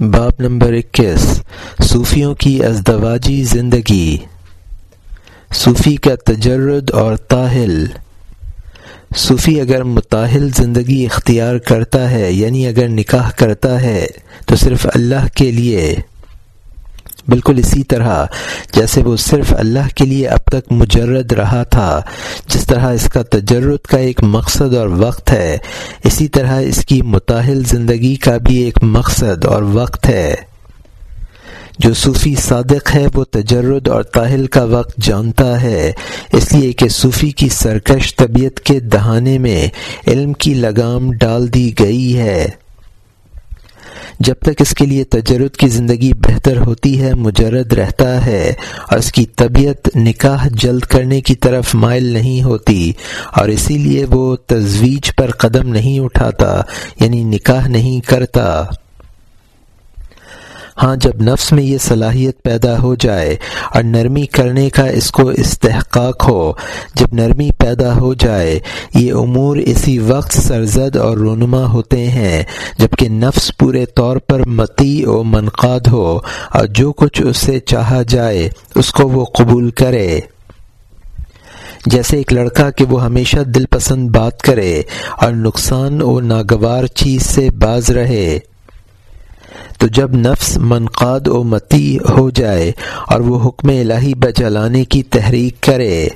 باب نمبر اکیس۔ صوفیوں کی ازدواجی زندگی۔ صوفی کا تجرد اور تاہل۔ صوفی اگر متاہل زندگی اختیار کرتا ہے یعنی اگر نکاح کرتا ہے، تو صرف اللہ کے لیے۔ بالکل اسی طرح جیسے وہ صرف اللہ کے لیے اب تک مجرد رہا تھا، جس طرح اس کا تجرد کا ایک مقصد اور وقت ہے، اسی طرح اس کی متاحل زندگی کا بھی ایک مقصد اور وقت ہے۔ جو صوفی صادق ہے، وہ تجرد اور تاہل کا وقت جانتا ہے، اس لیے کہ صوفی کی سرکش طبیعت کے دہانے میں علم کی لگام ڈال دی گئی ہے۔ جب تک اس کے لیے تجرد کی زندگی بہتر ہوتی ہے، مجرد رہتا ہے اور اس کی طبیعت نکاح جلد کرنے کی طرف مائل نہیں ہوتی اور اسی لیے وہ تجویز پر قدم نہیں اٹھاتا یعنی نکاح نہیں کرتا۔ ہاں جب نفس میں یہ صلاحیت پیدا ہو جائے اور نرمی کرنے کا اس کو استحقاق ہو، جب نرمی پیدا ہو جائے، یہ امور اسی وقت سرزد اور رونما ہوتے ہیں جبکہ نفس پورے طور پر متی و منقاد ہو اور جو کچھ اس سے چاہا جائے، اس کو وہ قبول کرے۔ جیسے ایک لڑکا کہ وہ ہمیشہ دل پسند بات کرے اور نقصان و ناگوار چیز سے باز رہے۔ تو جب نفس منقاد و متی ہو جائے اور وہ حکم الہی بچلانے کی تحریک کرے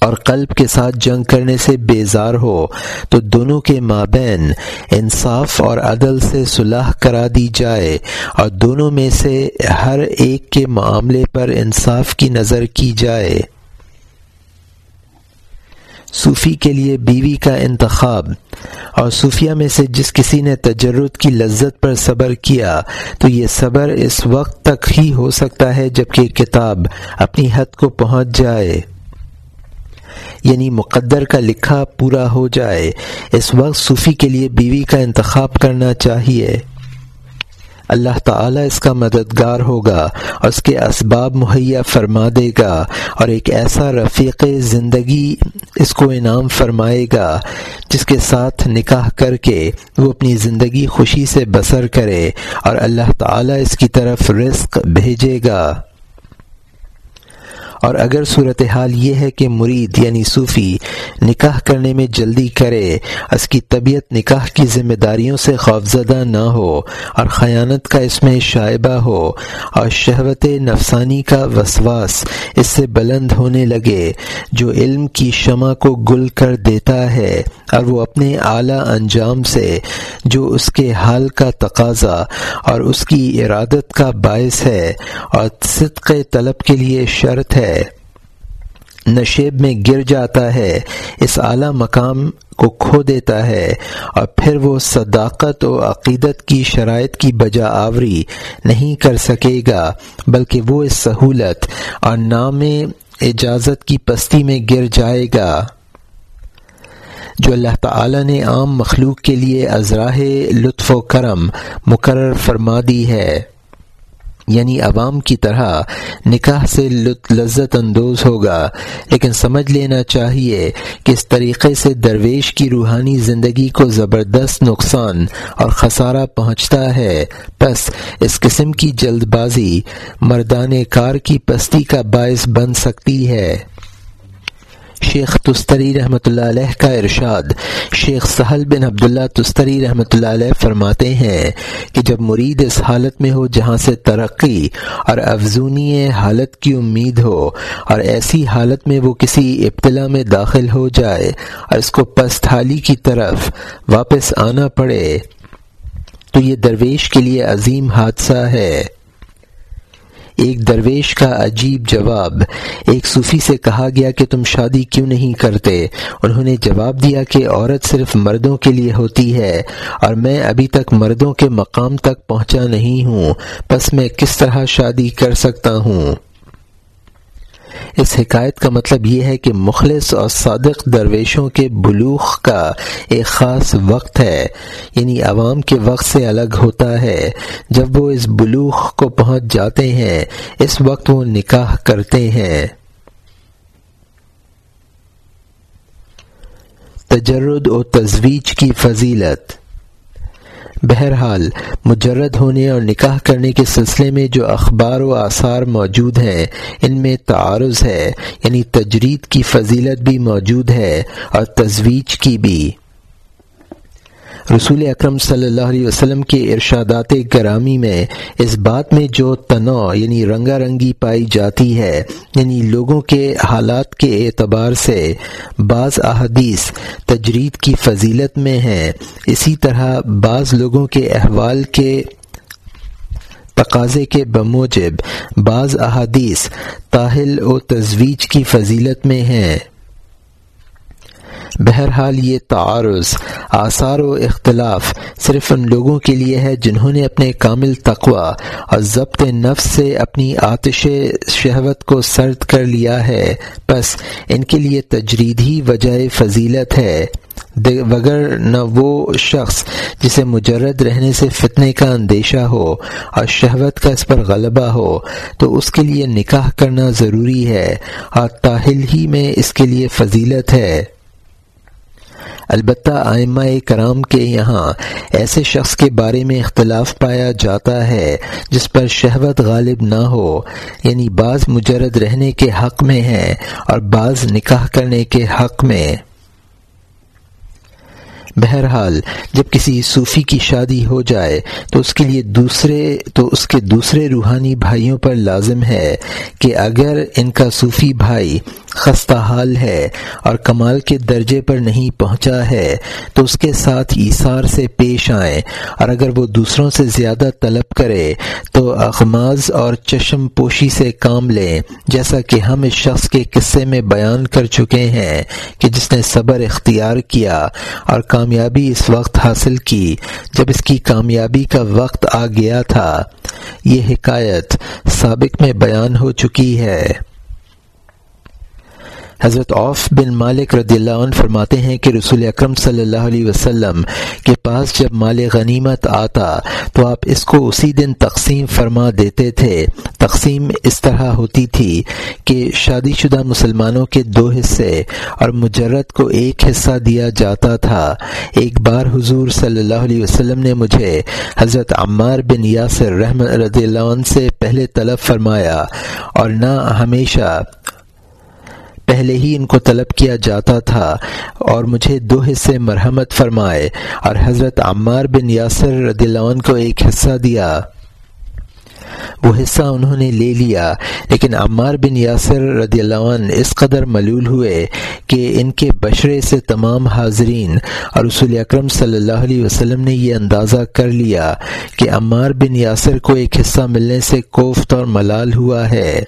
اور قلب کے ساتھ جنگ کرنے سے بیزار ہو، تو دونوں کے مابین انصاف اور عدل سے صلاح کرا دی جائے اور دونوں میں سے ہر ایک کے معاملے پر انصاف کی نظر کی جائے۔ صوفی کے لیے بیوی کا انتخاب اور صوفیہ میں سے جس کسی نے تجرد کی لذت پر صبر کیا، تو یہ صبر اس وقت تک ہی ہو سکتا ہے جبکہ کتاب اپنی حد کو پہنچ جائے۔ یعنی مقدر کا لکھا پورا ہو جائے۔ اس وقت صوفی کے لیے بیوی کا انتخاب کرنا چاہیے۔ اللہ تعالی اس کا مددگار ہوگا اور اس کے اسباب مہیا فرما دے گا اور ایک ایسا رفیق زندگی اس کو انعام فرمائے گا جس کے ساتھ نکاح کر کے وہ اپنی زندگی خوشی سے بسر کرے اور اللہ تعالی اس کی طرف رزق بھیجے گا۔ اور اگر صورتحال یہ ہے کہ مرید یعنی صوفی نکاح کرنے میں جلدی کرے، اس کی طبیعت نکاح کی ذمہ داریوں سے خوفزدہ نہ ہو اور خیانت کا اس میں شائبہ ہو اور شہوت نفسانی کا وسواس اس سے بلند ہونے لگے، جو علم کی شمع کو گل کر دیتا ہے اور وہ اپنے اعلیٰ انجام سے، جو اس کے حال کا تقاضا اور اس کی ارادت کا باعث ہے اور صدق طلب کے لیے شرط ہے نشیب میں گر جاتا ہے، اس اعلیٰ مقام کو کھو دیتا ہے۔ اور پھر وہ صداقت و عقیدت کی شرائط کی بجا آوری نہیں کر سکے گا، بلکہ وہ اس سہولت اور نام اجازت کی پستی میں گر جائے گا۔ جو اللہ تعالی نے عام مخلوق کے لیے ازراہ لطف و کرم مقرر فرما دی ہے۔ یعنی عوام کی طرح نکاح سے لذت اندوز ہوگا۔ لیکن سمجھ لینا چاہیے کہ اس طریقے سے درویش کی روحانی زندگی کو زبردست نقصان اور خسارہ پہنچتا ہے۔ بس اس قسم کی جلد بازی مردان کار کی پستی کا باعث بن سکتی ہے۔ شیخ تستری رحمۃ اللہ علیہ کا ارشاد۔ شیخ سہل بن عبداللہ تستری رحمۃ اللہ علیہ فرماتے ہیں کہ جب مرید اس حالت میں ہو جہاں سے ترقی اور افزونی حالت کی امید ہو اور ایسی حالت میں وہ کسی ابتلا میں داخل ہو جائے اور اس کو پستھالی کی طرف واپس آنا پڑے، تو یہ درویش کے لیے عظیم حادثہ ہے۔ ایک درویش کا عجیب جواب۔ ایک صوفی سے کہا گیا کہ تم شادی کیوں نہیں کرتے؟ انہوں نے جواب دیا کہ عورت صرف مردوں کے لیے ہوتی ہے اور میں ابھی تک مردوں کے مقام تک پہنچا نہیں ہوں۔ بس میں کس طرح شادی کر سکتا ہوں؟ اس حکایت کا مطلب یہ ہے کہ مخلص اور صادق درویشوں کے بلوغ کا ایک خاص وقت ہے یعنی عوام کے وقت سے الگ ہوتا ہے۔ جب وہ اس بلوغ کو پہنچ جاتے ہیں، اس وقت وہ نکاح کرتے ہیں۔ تجرد و تجویز کی فضیلت۔ بہرحال، مجرد ہونے اور نکاح کرنے کے سلسلے میں جو اخبار و آثار موجود ہیں، ان میں تعارض ہے یعنی تجرید کی فضیلت بھی موجود ہے اور تجویز کی بھی۔ رسول اکرم صلی اللہ علیہ وسلم کے ارشادات گرامی میں اس بات میں جو تنوع یعنی رنگا رنگی پائی جاتی ہے یعنی لوگوں کے حالات کے اعتبار سے بعض احادیث تجرید کی فضیلت میں ہیں۔ اسی طرح بعض لوگوں کے احوال کے تقاضے کے بموجب بعض احادیث تاہل و تجویز کی فضیلت میں ہیں۔ بہرحال یہ تعارض، آثار و اختلاف صرف ان لوگوں کے لیے ہے جنہوں نے اپنے کامل تقوا اور ضبط نفس سے اپنی آتش شہوت کو سرد کر لیا ہے۔ بس ان کے لیے تجریدی وجہ فضیلت ہے۔ وگر نہ وہ شخص جسے مجرد رہنے سے فتنے کا اندیشہ ہو اور شہوت کا اس پر غلبہ ہو، تو اس کے لیے نکاح کرنا ضروری ہے اور تاہل ہی میں اس کے لیے فضیلت ہے۔ البتہ آئمہ کرام کے یہاں ایسے شخص کے بارے میں اختلاف پایا جاتا ہے جس پر شہوت غالب نہ ہو یعنی بعض مجرد رہنے کے حق میں ہے اور بعض نکاح کرنے کے حق میں۔ بہرحال جب کسی صوفی کی شادی ہو جائے تو اس کے لیے دوسرے تو اس کے دوسرے روحانی بھائیوں پر لازم ہے کہ اگر ان کا صوفی بھائی خستہ حال ہے اور کمال کے درجے پر نہیں پہنچا ہے تو اس کے ساتھ ایثار سے پیش آئیں اور اگر وہ دوسروں سے زیادہ طلب کرے تو اغماز اور چشم پوشی سے کام لیں۔ جیسا کہ ہم اس شخص کے قصے میں بیان کر چکے ہیں کہ جس نے صبر اختیار کیا اور کام کامیابی اس وقت حاصل کی جب اس کی کامیابی کا وقت آ گیا تھا۔ یہ حکایت سابق میں بیان ہو چکی ہے۔ حضرت عوف بن مالک رضی اللہ عنہ فرماتے ہیں کہ رسول اکرم صلی اللہ علیہ وسلم کے پاس جب مال غنیمت آتا تو آپ اس کو اسی دن تقسیم فرما دیتے تھے۔ تقسیم اس طرح ہوتی تھی کہ شادی شدہ مسلمانوں کے دو حصے اور مجرد کو ایک حصہ دیا جاتا تھا۔ ایک بار حضور صلی اللہ علیہ وسلم نے مجھے حضرت عمار بن یاسر رحم رضی اللہ عنہ سے پہلے طلب فرمایا اور نہ ہمیشہ پہلے ہی ان کو طلب کیا جاتا تھا اور مجھے دو حصے مرحمت فرمائے اور حضرت عمار بن یاسر رضی اللہ عنہ کو ایک حصہ دیا۔ وہ حصہ انہوں نے لے لیا، لیکن عمار بن یاسر رضی اللہ عنہ اس قدر ملول ہوئے کہ ان کے بشرے سے تمام حاضرین اور رسول اکرم صلی اللہ علیہ وسلم نے یہ اندازہ کر لیا کہ عمار بن یاسر کو ایک حصہ ملنے سے کوفت اور ملال ہوا ہے۔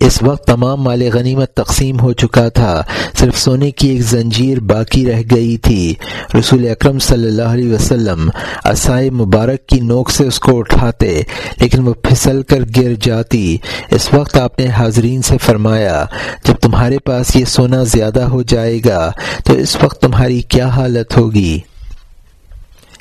اس وقت تمام مال غنیمت تقسیم ہو چکا تھا۔ صرف سونے کی ایک زنجیر باقی رہ گئی تھی۔ رسول اکرم صلی اللہ علیہ وسلم عصائے مبارک کی نوک سے اس کو اٹھاتے، لیکن وہ پھسل کر گر جاتی۔ اس وقت آپ نے حاضرین سے فرمایا، جب تمہارے پاس یہ سونا زیادہ ہو جائے گا، تو اس وقت تمہاری کیا حالت ہوگی؟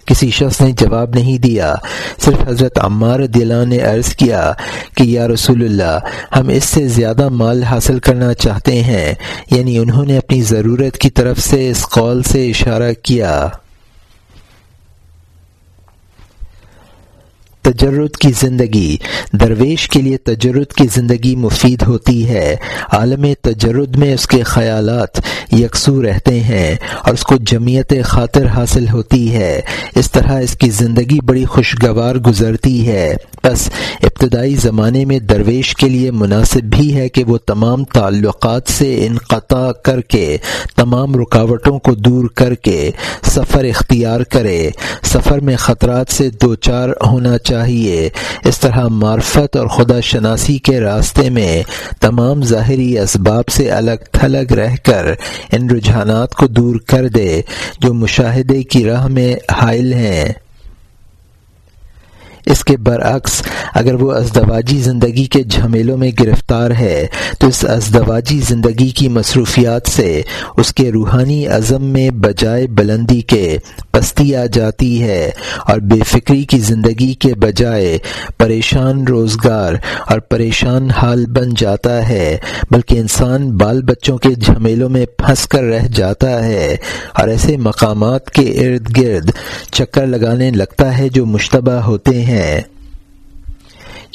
کسی شخص نے جواب نہیں دیا۔ صرف حضرت عمار دلہ نے عرض کیا کہ، یا رسول اللہ، ہم اس سے زیادہ مال حاصل کرنا چاہتے ہیں۔ یعنی انہوں نے اپنی ضرورت کی طرف سے اس قول سے اشارہ کیا۔ تجرد کی زندگی۔ درویش کے لیے تجرد کی زندگی مفید ہوتی ہے۔ عالم تجرد میں اس کے خیالات یکسو رہتے ہیں اور اس کو جمعیت خاطر حاصل ہوتی ہے۔ اس طرح اس کی زندگی بڑی خوشگوار گزرتی ہے۔ بس ابتدائی زمانے میں درویش کے لیے مناسب بھی ہے کہ وہ تمام تعلقات سے انقطع کر کے، تمام رکاوٹوں کو دور کر کے سفر اختیار کرے۔ سفر میں خطرات سے دو چار ہونا چاہیے۔ چاہیے۔ اس طرح معرفت اور خدا شناسی کے راستے میں تمام ظاہری اسباب سے الگ تھلگ رہ کر ان رجحانات کو دور کر دے جو مشاہدے کی راہ میں حائل ہیں۔ اس کے برعکس اگر وہ ازدواجی زندگی کے جھمیلوں میں گرفتار ہے، تو اس ازدواجی زندگی کی مصروفیات سے اس کے روحانی عزم میں بجائے بلندی کے پستی آ جاتی ہے اور بے فکری کی زندگی کے بجائے پریشان روزگار اور پریشان حال بن جاتا ہے، بلکہ انسان بال بچوں کے جھمیلوں میں پھنس کر رہ جاتا ہے اور ایسے مقامات کے ارد گرد چکر لگانے لگتا ہے جو مشتبہ ہوتے ہیں۔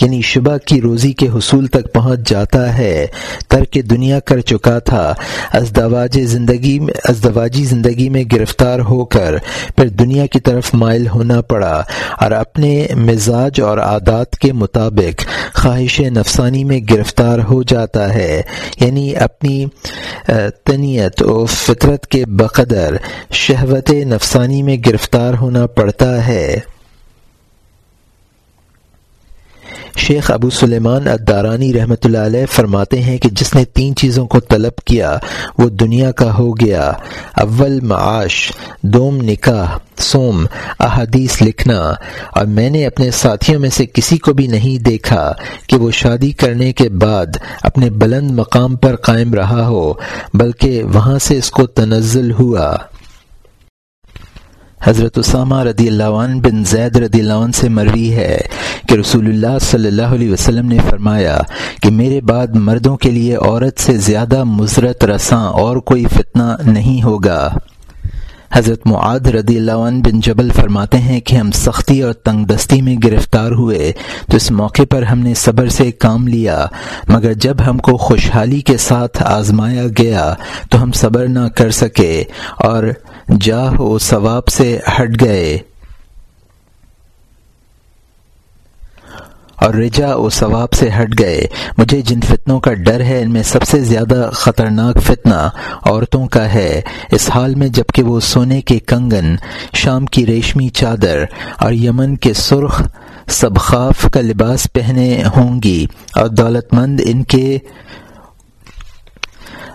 یعنی شبہ کی روزی کے حصول تک پہنچ جاتا ہے، ترک دنیا کر چکا تھا۔ ازدواج زندگی میں ازدواجی زندگی میں گرفتار ہو کر پھر دنیا کی طرف مائل ہونا پڑا اور اپنے مزاج اور عادات کے مطابق خواہش نفسانی میں گرفتار ہو جاتا ہے۔ یعنی اپنی تنیت و فطرت کے بقدر شہوت نفسانی میں گرفتار ہونا پڑتا ہے۔ شیخ ابو سلیمان ادارانی رحمۃ اللہ علیہ فرماتے ہیں کہ جس نے تین چیزوں کو طلب کیا، وہ دنیا کا ہو گیا۔ اول معاش، دوم نکاح، سوم احادیث لکھنا۔ اور میں نے اپنے ساتھیوں میں سے کسی کو بھی نہیں دیکھا کہ وہ شادی کرنے کے بعد اپنے بلند مقام پر قائم رہا ہو، بلکہ وہاں سے اس کو تنزل ہوا۔ حضرت اسامہ رضی اللہ عنہ بن زید رضی اللہ عنہ سے مروی ہے کہ رسول اللہ صلی اللہ علیہ وسلم نے فرمایا کہ میرے بعد مردوں کے لیے عورت سے زیادہ مضرت رساں اور کوئی فتنہ نہیں ہوگا۔ حضرت معاد رضی اللہ عنہ بن جبل فرماتے ہیں کہ ہم سختی اور تنگ دستی میں گرفتار ہوئے تو اس موقع پر ہم نے صبر سے کام لیا، مگر جب ہم کو خوشحالی کے ساتھ آزمایا گیا تو ہم صبر نہ کر سکے اور جاہ و ثواب سے ہٹ گئے۔ اور رجا و ثواب سے ہٹ گئے۔ مجھے جن فتنوں کا ڈر ہے، ان میں سب سے زیادہ خطرناک فتنہ عورتوں کا ہے۔ اس حال میں جبکہ وہ سونے کے کنگن، شام کی ریشمی چادر اور یمن کے سرخ سبخاف کا لباس پہنے ہوں گی اور دولت مند ان کے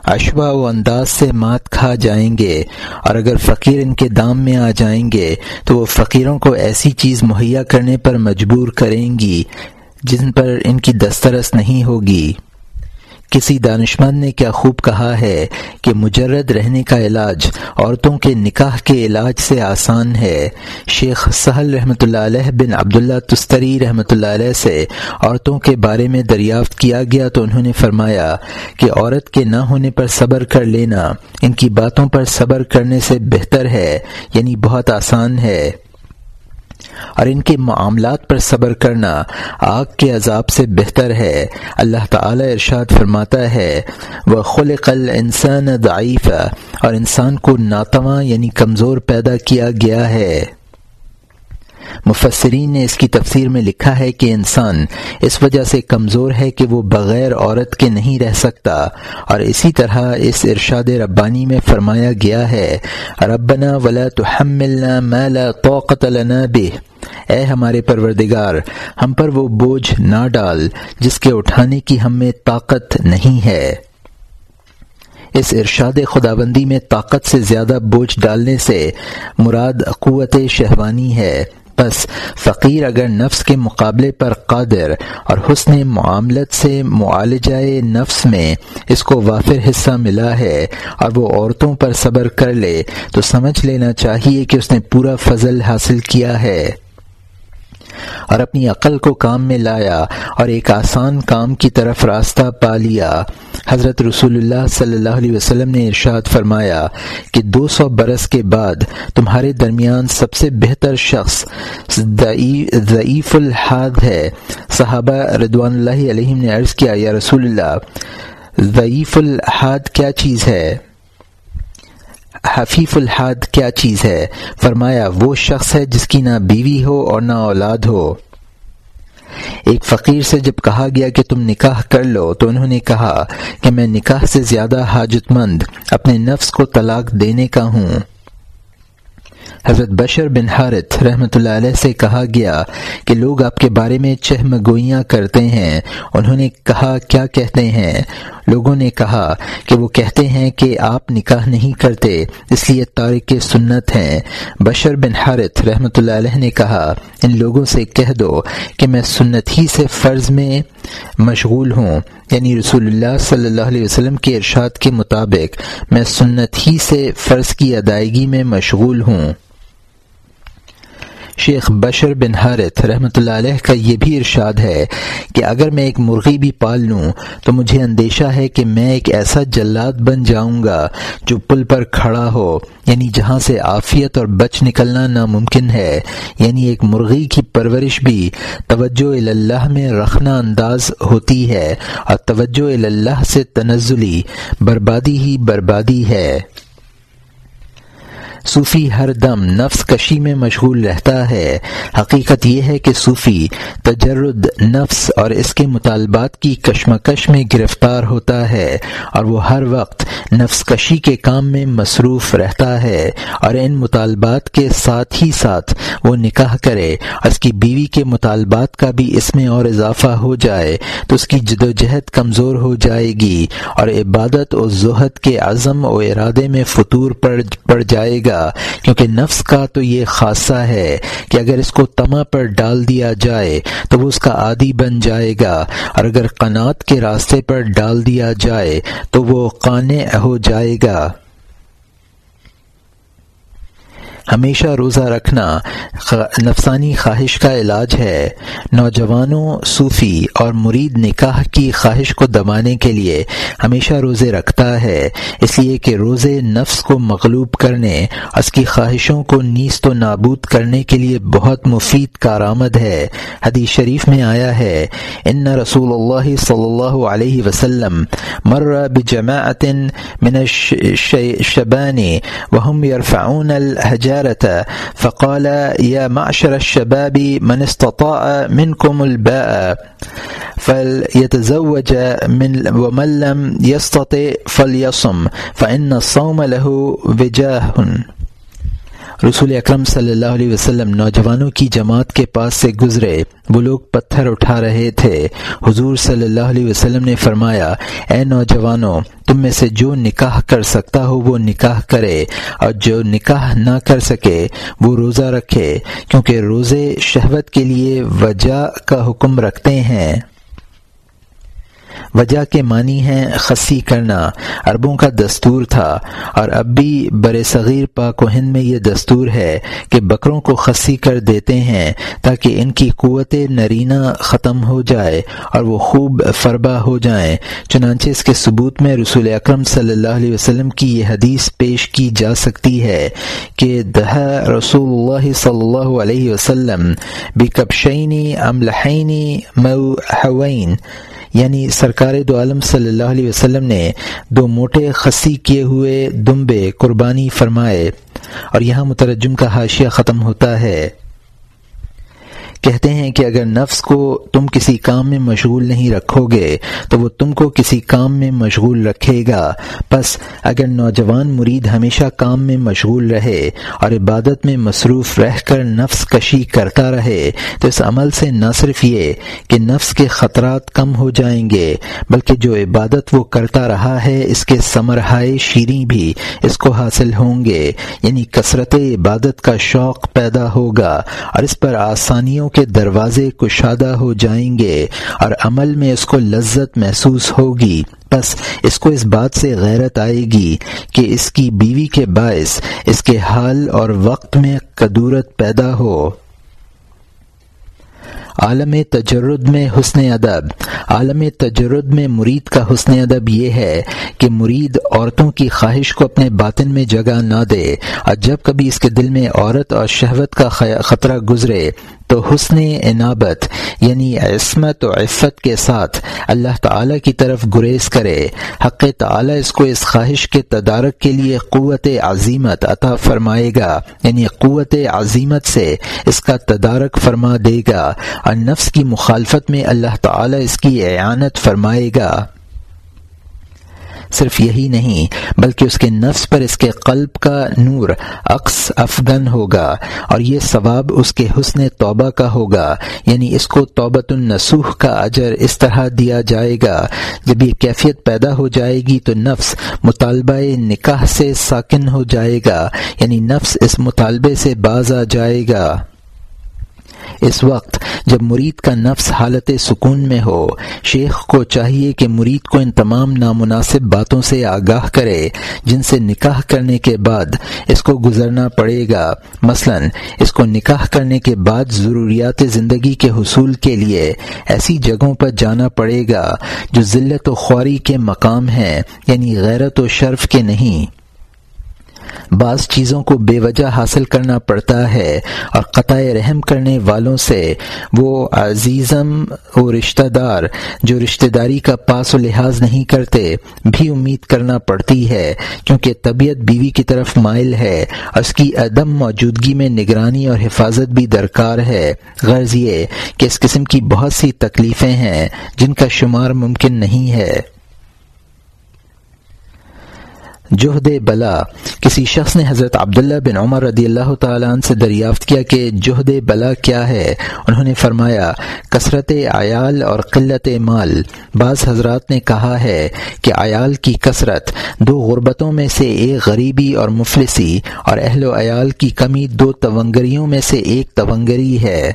اشوا و انداز سے مات کھا جائیں گے، اور اگر فقیر ان کے دام میں آ جائیں گے، تو وہ فقیروں کو ایسی چیز مہیا کرنے پر مجبور کریں گی، جن پر ان کی دسترس نہیں ہوگی۔ کسی دانشمند نے کیا خوب کہا ہے کہ مجرد رہنے کا علاج عورتوں کے نکاح کے علاج سے آسان ہے۔ شیخ سہل رحمۃ اللہ علیہ بن عبداللہ تستری رحمۃ اللہ علیہ سے عورتوں کے بارے میں دریافت کیا گیا تو انہوں نے فرمایا کہ عورت کے نہ ہونے پر صبر کر لینا، ان کی باتوں پر صبر کرنے سے بہتر ہے یعنی بہت آسان ہے۔ اور ان کے معاملات پر صبر کرنا آگ کے عذاب سے بہتر ہے۔ اللہ تعالی ارشاد فرماتا ہے وہ خلق الانسان ضعیف اور انسان کو ناتواں یعنی کمزور پیدا کیا گیا ہے۔ مفسرین نے اس کی تفسیر میں لکھا ہے کہ انسان اس وجہ سے کمزور ہے کہ وہ بغیر عورت کے نہیں رہ سکتا اور اسی طرح اس ارشاد ربانی میں فرمایا گیا ہے، ربنا ولا تحملنا ما لا طاقت لنا به۔ اے ہمارے پروردگار، ہم پر وہ بوجھ نہ ڈال جس کے اٹھانے کی ہم میں طاقت نہیں ہے۔ اس ارشاد خداوندی میں طاقت سے زیادہ بوجھ ڈالنے سے مراد قوت شہوانی ہے۔ بس فقیر اگر نفس کے مقابلے پر قادر اور حسن معاملت سے معالجہ نفس میں اس کو وافر حصہ ملا ہے اور وہ عورتوں پر صبر کر لے، تو سمجھ لینا چاہیے کہ اس نے پورا فضل حاصل کیا ہے۔ اور اپنی عقل کو کام میں لایا اور ایک آسان کام کی طرف راستہ پا لیا۔ حضرت رسول اللہ صلی اللہ علیہ وسلم نے ارشاد فرمایا کہ دو سو برس کے بعد تمہارے درمیان سب سے بہتر شخص ضعیف الحاد ہے۔ صحابہ ردوان اللہ علیہ نے عرض کیا، یا رسول اللہ ضعیف الحاد کیا چیز ہے؟ حفیف الحاد کیا چیز ہے؟ فرمایا، وہ شخص ہے جس کی نہ بیوی ہو اور نہ اولاد ہو۔ ایک فقیر سے جب کہا گیا کہ تم نکاح کر لو، تو انہوں نے کہا کہ میں نکاح سے زیادہ حاجت مند اپنے نفس کو طلاق دینے کا ہوں۔ حضرت بشر بن حارت رحمۃ اللہ علیہ سے کہا گیا کہ لوگ آپ کے بارے میں چہم گوئیاں کرتے ہیں۔ انہوں نے کہا، کیا کہتے ہیں؟ لوگوں نے کہا کہ وہ کہتے ہیں کہ آپ نکاح نہیں کرتے، اس لیے تارک سنت ہیں۔ بشر بن حارث رحمۃ اللہ علیہ نے کہا، ان لوگوں سے کہہ دو کہ میں سنت ہی سے فرض میں مشغول ہوں۔ یعنی رسول اللہ صلی اللہ علیہ وسلم کے ارشاد کے مطابق میں سنت ہی سے فرض کی ادائیگی میں مشغول ہوں۔ شیخ بشر بن حارث رحمۃ اللہ علیہ کا یہ بھی ارشاد ہے کہ اگر میں ایک مرغی بھی پال لوں تو مجھے اندیشہ ہے کہ میں ایک ایسا جلاد بن جاؤں گا جو پل پر کھڑا ہو یعنی جہاں سے عافیت اور بچ نکلنا ناممکن ہے۔ یعنی ایک مرغی کی پرورش بھی توجہ اللہ میں رکھنا انداز ہوتی ہے اور توجہ اللہ سے تنزلی بربادی ہی بربادی ہے۔ صوفی ہر دم نفس کشی میں مشغول رہتا ہے۔ حقیقت یہ ہے کہ صوفی تجرد نفس اور اس کے مطالبات کی کشمکش میں گرفتار ہوتا ہے اور وہ ہر وقت نفس کشی کے کام میں مصروف رہتا ہے اور ان مطالبات کے ساتھ ہی ساتھ وہ نکاح کرے۔ اس کی بیوی کے مطالبات کا بھی اس میں اور اضافہ ہو جائے تو اس کی جد و جہد کمزور ہو جائے گی اور عبادت و زہد کے عزم و ارادے میں فطور پڑ جائے گا۔ کیونکہ نفس کا تو یہ خاصہ ہے کہ اگر اس کو تما پر ڈال دیا جائے تو وہ اس کا عادی بن جائے گا۔ اور اگر قنات کے راستے پر ڈال دیا جائے تو وہ قانع ہو جائے گا۔ ہمیشہ روزہ رکھنا نفسانی خواہش کا علاج ہے۔ نوجوانوں، صوفی اور مرید نکاح کی خواہش کو دبانے کے لیے ہمیشہ روزے رکھتا ہے، اس لیے کہ روزے نفس کو مغلوب کرنے اس کی خواہشوں کو نیست و نابود کرنے کے لیے بہت مفید کارآمد ہے۔ حدیث شریف میں آیا ہے، ان رسول اللہ صلی اللہ علیہ وسلم مر بجماعت من الشبان وهم يرفعون الحجار فقال يا معشر الشباب، من استطاع منكم الباء، فليتزوج من، ومن لم يستطع فليصم، فإن الصوم له وجاه. رسول اکرم صلی اللہ علیہ وسلم نوجوانوں کی جماعت کے پاس سے گزرے۔ وہ لوگ پتھر اٹھا رہے تھے۔ حضور صلی اللہ علیہ وسلم نے فرمایا، اے نوجوانوں، تم میں سے جو نکاح کر سکتا ہو وہ نکاح کرے، اور جو نکاح نہ کر سکے وہ روزہ رکھے، کیونکہ روزے شہوت کے لیے وجہ کا حکم رکھتے ہیں۔ وجہ کے معنی ہیں خسی کرنا، عربوں کا دستور تھا، اور اب بھی بر صغیر پاک و ہند میں یہ دستور ہے کہ بکروں کو خسی کر دیتے ہیں تاکہ ان کی قوت نرینہ ختم ہو جائے اور وہ خوب فربا ہو جائیں۔ چنانچہ اس کے ثبوت میں رسول اکرم صلی اللہ علیہ وسلم کی یہ حدیث پیش کی جا سکتی ہے کہ دہ رسول اللہ صلی اللہ علیہ وسلم بکبشینی املحینی موحوین یعنی سرکار دو عالم صلی اللہ علیہ وسلم نے دو موٹے خسی کیے ہوئے دمبے قربانی فرمائے اور یہاں مترجم کا حاشیہ ختم ہوتا ہے۔ کہتے ہیں کہ اگر نفس کو تم کسی کام میں مشغول نہیں رکھو گے تو وہ تم کو کسی کام میں مشغول رکھے گا۔ بس اگر نوجوان مرید ہمیشہ کام میں مشغول رہے اور عبادت میں مصروف رہ کر نفس کشی کرتا رہے، تو اس عمل سے نہ صرف یہ کہ نفس کے خطرات کم ہو جائیں گے، بلکہ جو عبادت وہ کرتا رہا ہے، اس کے ثمرہائے شیریں بھی اس کو حاصل ہوں گے۔ یعنی کثرت عبادت کا شوق پیدا ہوگا اور اس پر آسانیوں کے دروازے کشادہ ہو جائیں گے اور عمل میں اس کو لذت محسوس ہوگی۔ بس اس کو اس بات سے غیرت آئے گی کہ اس کی بیوی کے باعث اس کے حال اور وقت میں قدورت پیدا ہو۔ عالم تجرد میں حسن ادب۔ عالم تجرد میں مرید کا حسن ادب یہ ہے کہ مرید عورتوں کی خواہش کو اپنے باطن میں جگہ نہ دے اور جب کبھی اس کے دل میں عورت اور شہوت کا خطرہ گزرے تو حسن عنابت یعنی عصمت و عفت کے ساتھ اللہ تعالی کی طرف گریز کرے۔ حق تعالی اس کو اس خواہش کے تدارک کے لیے قوت عظیمت عطا فرمائے گا۔ یعنی قوت عظیمت سے اس کا تدارک فرما دے گا۔ اور نفس کی مخالفت میں اللہ تعالی اس کی اعانت فرمائے گا۔ صرف یہی نہیں، بلکہ اس کے نفس پر اس کے قلب کا نور عکس افغن ہوگا اور یہ ثواب اس کے حسن توبہ کا ہوگا یعنی اس کو توبت النسوح کا اجر اس طرح دیا جائے گا۔ جب یہ کیفیت پیدا ہو جائے گی تو نفس مطالبہ نکاح سے ساکن ہو جائے گا یعنی نفس اس مطالبے سے باز آ جائے گا۔ اس وقت جب مرید کا نفس حالت سکون میں ہو، شیخ کو چاہیے کہ مرید کو ان تمام نامناسب باتوں سے آگاہ کرے، جن سے نکاح کرنے کے بعد اس کو گزرنا پڑے گا۔ مثلا، اس کو نکاح کرنے کے بعد ضروریات زندگی کے حصول کے لیے ایسی جگہوں پر جانا پڑے گا جو ذلت و خواری کے مقام ہیں یعنی غیرت و شرف کے نہیں۔ بعض چیزوں کو بے وجہ حاصل کرنا پڑتا ہے اور قطع رحم کرنے والوں سے وہ عزیزم و رشتہ دار جو رشتہ داری کا پاس و لحاظ نہیں کرتے بھی امید کرنا پڑتی ہے کیونکہ طبیعت بیوی کی طرف مائل ہے اور اس کی عدم موجودگی میں نگرانی اور حفاظت بھی درکار ہے۔ غرض یہ کہ اس قسم کی بہت سی تکلیفیں ہیں جن کا شمار ممکن نہیں ہے۔ جوہد بلا۔ کسی شخص نے حضرت عبداللہ بن عمر رضی اللہ تعالیٰ عنہ سے دریافت کیا کہ جوہد بلا کیا ہے۔ انہوں نے فرمایا، کثرت عیال اور قلت مال۔ بعض حضرات نے کہا ہے کہ عیال کی کثرت دو غربتوں میں سے ایک غریبی اور مفلسی، اور اہل و عیال کی کمی دو تونگریوں میں سے ایک تونگری ہے۔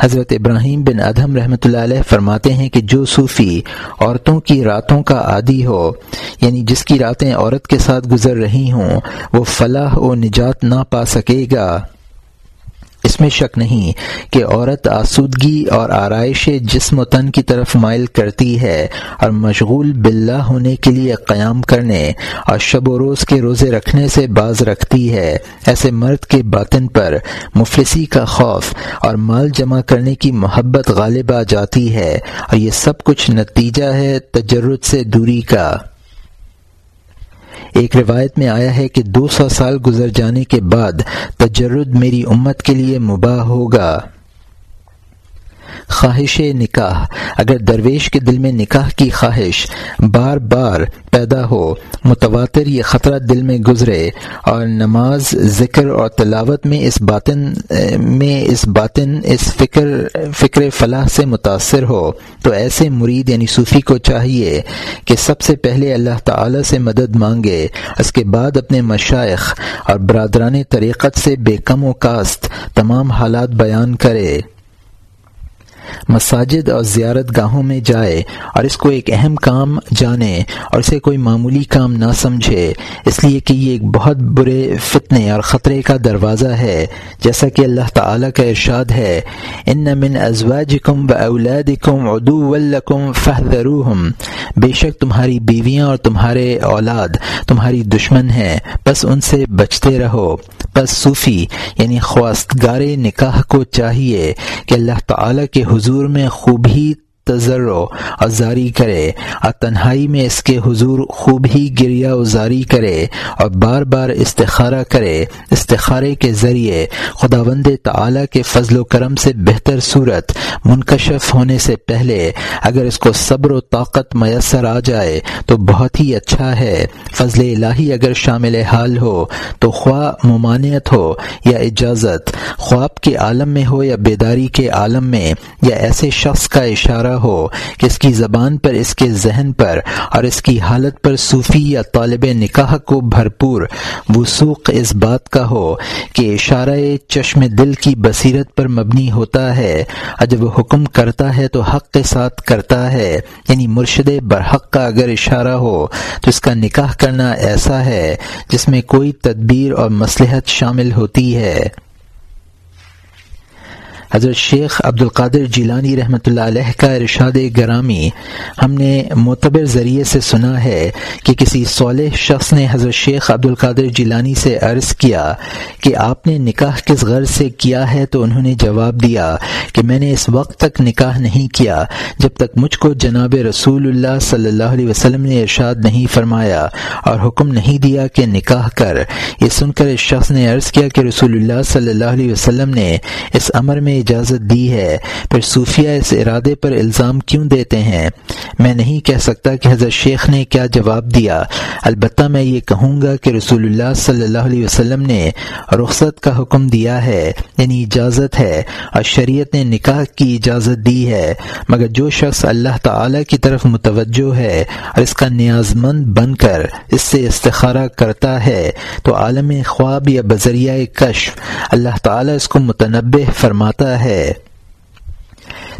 حضرت ابراہیم بن ادہم رحمۃ اللہ علیہ فرماتے ہیں کہ جو صوفی عورتوں کی راتوں کا عادی ہو یعنی جس کی راتیں عورت کے ساتھ گزر رہی ہوں، وہ فلاح و نجات نہ پا سکے گا۔ اس میں شک نہیں کہ عورت آسودگی اور آرائش جسم و تن کی طرف مائل کرتی ہے اور مشغول باللہ ہونے کے لیے قیام کرنے اور شب و روز کے روزے رکھنے سے باز رکھتی ہے، ایسے مرد کے باطن پر مفلسی کا خوف اور مال جمع کرنے کی محبت غالب آ جاتی ہے اور یہ سب کچھ نتیجہ ہے تجرد سے دوری کا۔ ایک روایت میں آیا ہے کہ دو سو سال گزر جانے کے بعد تجرد میری امت کے لیے مباح ہوگا۔ خواہش نکاح۔ اگر درویش کے دل میں نکاح کی خواہش بار بار پیدا ہو، متواتر یہ خطرہ دل میں گزرے اور نماز، ذکر اور تلاوت میں اس باطن، میں اس باطن، اس فکر فکر فلاح سے متاثر ہو، تو ایسے مرید یعنی صوفی کو چاہیے کہ سب سے پہلے اللہ تعالی سے مدد مانگے، اس کے بعد اپنے مشائق اور برادران طریقت سے بے کم و کاست تمام حالات بیان کرے۔ مساجد اور زیارت گاہوں میں جائے اور اس کو ایک اہم کام جانے اور اسے کوئی معمولی کام نہ سمجھے۔ اس لیے کہ یہ ایک بہت برے فتنے اور خطرے کا دروازہ ہے۔ جیسا کہ اللہ تعالی کا ارشاد ہے، ان من ازواجکم و اولادکم عدو لکم فہذروہم بے شک تمہاری بیویاں اور تمہارے اولاد، تمہاری دشمن ہیں۔ بس ان سے بچتے رہو۔ پس صوفی یعنی خواستگار نکاح کو چاہیے کہ اللہ تعالی کے حضور میں خوب ہی تجرو اور زاری کرے اور تنہائی میں اس کے حضور خوب ہی گریا زاری کرے اور بار بار استخارہ کرے، استخارے کے ذریعے خدا وند تعلیٰ کے فضل و کرم سے بہتر صورت منکشف ہونے سے پہلے اگر اس کو صبر و طاقت میسر آ جائے تو بہت ہی اچھا ہے۔ فضل الہی اگر شامل حال ہو تو خواہ ممانعت ہو یا اجازت، خواب کے عالم میں ہو یا بیداری کے عالم میں یا ایسے شخص کا اشارہ ہو کہ اس کی زبان پر، اس کے ذہن پر اور اس کی حالت پر صوفی یا طالب نکاح کو بھرپور وسوخ اس بات کا ہو کہ اشارہ چشم دل کی بصیرت پر مبنی ہوتا ہے۔ اور جب وہ حکم کرتا ہے تو حق کے ساتھ کرتا ہے۔ یعنی مرشد برحق کا اگر اشارہ ہو تو اس کا نکاح کرنا ایسا ہے جس میں کوئی تدبیر اور مصلحت شامل ہوتی ہے۔ حضرت شیخ عبد القادر جیلانی رحمۃ اللہ علیہ کا ارشاد گرامی ہم نے معتبر ذریعے سے سنا ہے کہ کسی صالح شخص نے حضرت شیخ عبد القادر جیلانی سے عرض کیا کہ آپ نے نکاح کس غرض سے کیا ہے تو انہوں نے جواب دیا کہ میں نے اس وقت تک نکاح نہیں کیا جب تک مجھ کو جناب رسول اللہ صلی اللہ علیہ وسلم نے ارشاد نہیں فرمایا اور حکم نہیں دیا کہ نکاح کر یہ سن کر اس شخص نے عرض کیا کہ رسول اللہ صلی اللہ علیہ وسلم نے اس امر میں نے اجازت دی ہے۔ پھر صوفیہ اس ارادے پر الزام کیوں دیتے ہیں؟ میں نہیں کہہ سکتا کہ حضرت شیخ نے کیا جواب دیا۔ البتہ میں یہ کہوں گا کہ رسول اللہ صلی اللہ علیہ وسلم نے رخصت کا حکم دیا ہے یعنی اجازت ہے، اور شریعت نے نکاح کی اجازت دی ہے۔ مگر جو شخص اللہ تعالی کی طرف متوجہ ہے اور اس کا نیاز مند بن کر اس سے استخارہ کرتا ہے، تو عالم خواب یا بذریعہ کشف اللہ تعالی اس کو متنبع فرماتا ہے۔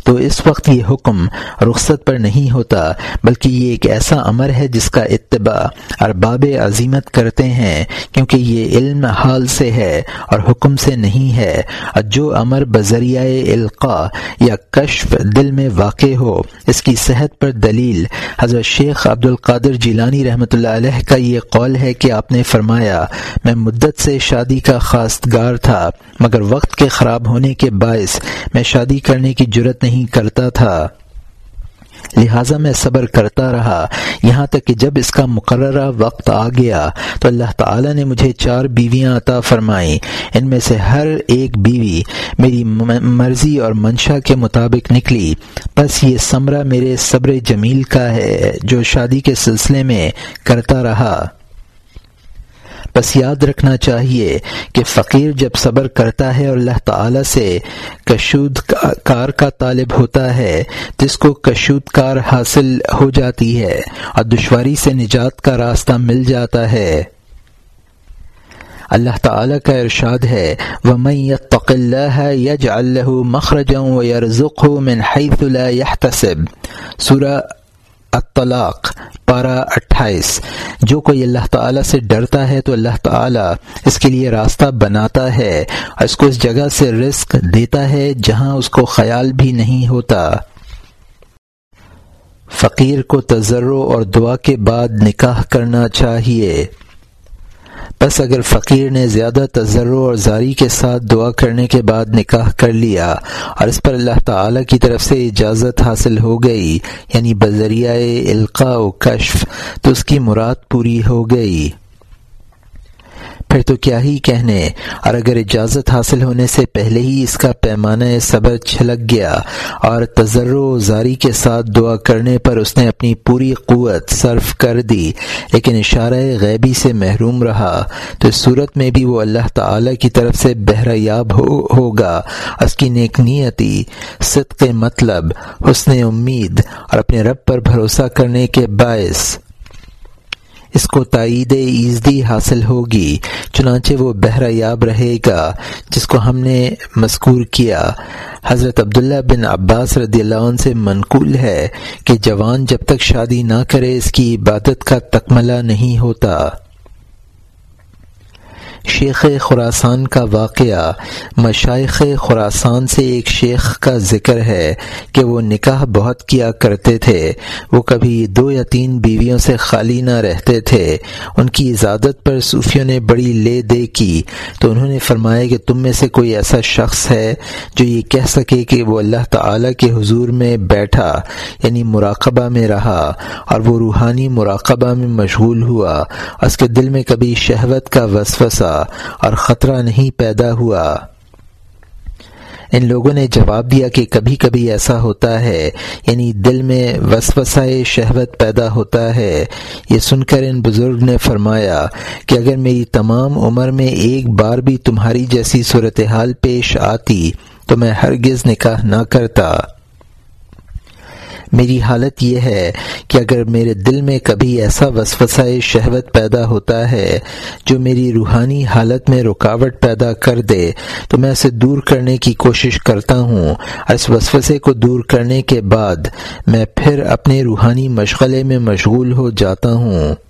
تو اس وقت یہ حکم رخصت پر نہیں ہوتا، بلکہ یہ ایک ایسا امر ہے جس کا اتباع ارباب عظیمت کرتے ہیں، کیونکہ یہ علم حال سے ہے اور حکم سے نہیں ہے۔ اور جو امر بذریعہ القاع یا کشف دل میں واقع ہو، اس کی صحت پر دلیل۔ حضرت شیخ عبد القادر جیلانی رحمۃ اللہ علیہ کا یہ قول ہے کہ آپ نے فرمایا، میں مدت سے شادی کا خاص گار تھا، مگر وقت کے خراب ہونے کے باعث میں شادی کرنے کی جرت نہیں کرتا تھا۔ لہٰذا میں صبر کرتا رہا۔ یہاں تک کہ جب اس کا مقررہ وقت آ گیا تو اللہ تعالی نے مجھے چار بیویاں عطا فرمائیں۔ ان میں سے ہر ایک بیوی میری مرضی اور منشا کے مطابق نکلی۔ بس یہ سمرہ میرے صبر جمیل کا ہے جو شادی کے سلسلے میں کرتا رہا۔ بس یاد رکھنا چاہیے کہ فقیر جب صبر کرتا ہے اور اللہ تعالی سے کشود کار کا طالب ہوتا ہے، جس کو کشود کار حاصل ہو جاتی ہے اور دشواری سے نجات کا راستہ مل جاتا ہے۔ اللہ تعالی کا ارشاد ہے وہ میں اللہ یج اللہ مخرجوں یرزق من حیث لا يحتسب۔ سورہ الطلاق پارہ اٹھائیس۔ جو کوئی اللہ تعالیٰ سے ڈرتا ہے تو اللہ تعالیٰ اس کے لیے راستہ بناتا ہے اور اس کو اس جگہ سے رزق دیتا ہے جہاں اس کو خیال بھی نہیں ہوتا۔ فقیر کو تجر اور دعا کے بعد نکاح کرنا چاہیے۔ بس اگر فقیر نے زیادہ تجرب اور زاری کے ساتھ دعا کرنے کے بعد نکاح کر لیا اور اس پر اللہ تعالی کی طرف سے اجازت حاصل ہو گئی یعنی بذریعہ القاء و کشف، تو اس کی مراد پوری ہو گئی۔ پھر تو کیا ہی کہنے۔ اور اگر اجازت حاصل ہونے سے پہلے ہی اس کا پیمانہ صبر چھلک گیا اور تجر و زاری کے ساتھ دعا کرنے پر اس نے اپنی پوری قوت صرف کر دی، لیکن اشارہ غیبی سے محروم رہا، تو اس صورت میں بھی وہ اللہ تعالی کی طرف سے بہریاب ہو ہوگا۔ اس کی نیک نیتی، صدق مطلب حسن امید اور اپنے رب پر بھروسہ کرنے کے باعث۔ اس کو تائید ایزدی حاصل ہوگی، چنانچہ وہ بہرہ یاب رہے گا، جس کو ہم نے مذکور کیا۔ حضرت عبداللہ بن عباس رضی اللہ عنہ سے منقول ہے کہ جوان جب تک شادی نہ کرے، اس کی عبادت کا تکملہ نہیں ہوتا۔ شیخ خوراسان کا واقعہ۔ مشائق خوراسان سے ایک شیخ کا ذکر ہے کہ وہ نکاح بہت کیا کرتے تھے۔ وہ کبھی دو یا تین بیویوں سے خالی نہ رہتے تھے۔ ان کی عزادت پر صوفیوں نے بڑی لے دے کی۔ تو انہوں نے فرمایا کہ تم میں سے کوئی ایسا شخص ہے جو یہ کہہ سکے کہ وہ اللہ تعالی کے حضور میں بیٹھا یعنی مراقبہ میں رہا، اور وہ روحانی مراقبہ میں مشغول ہوا۔ اس کے دل میں کبھی شہوت کا وسوسہ۔ اور خطرہ نہیں پیدا ہوا۔ ان لوگوں نے جواب دیا کہ کبھی کبھی ایسا ہوتا ہے یعنی دل میں وسوسائے شہوت پیدا ہوتا ہے۔ یہ سن کر ان بزرگ نے فرمایا کہ اگر میری تمام عمر میں ایک بار بھی تمہاری جیسی صورتحال پیش آتی تو میں ہرگز نکاح نہ کرتا۔ میری حالت یہ ہے کہ اگر میرے دل میں کبھی ایسا وسوسہ شہوت پیدا ہوتا ہے جو میری روحانی حالت میں رکاوٹ پیدا کر دے، تو میں اسے دور کرنے کی کوشش کرتا ہوں۔ اور اس وسوسے کو دور کرنے کے بعد میں پھر اپنے روحانی مشغلے میں مشغول ہو جاتا ہوں۔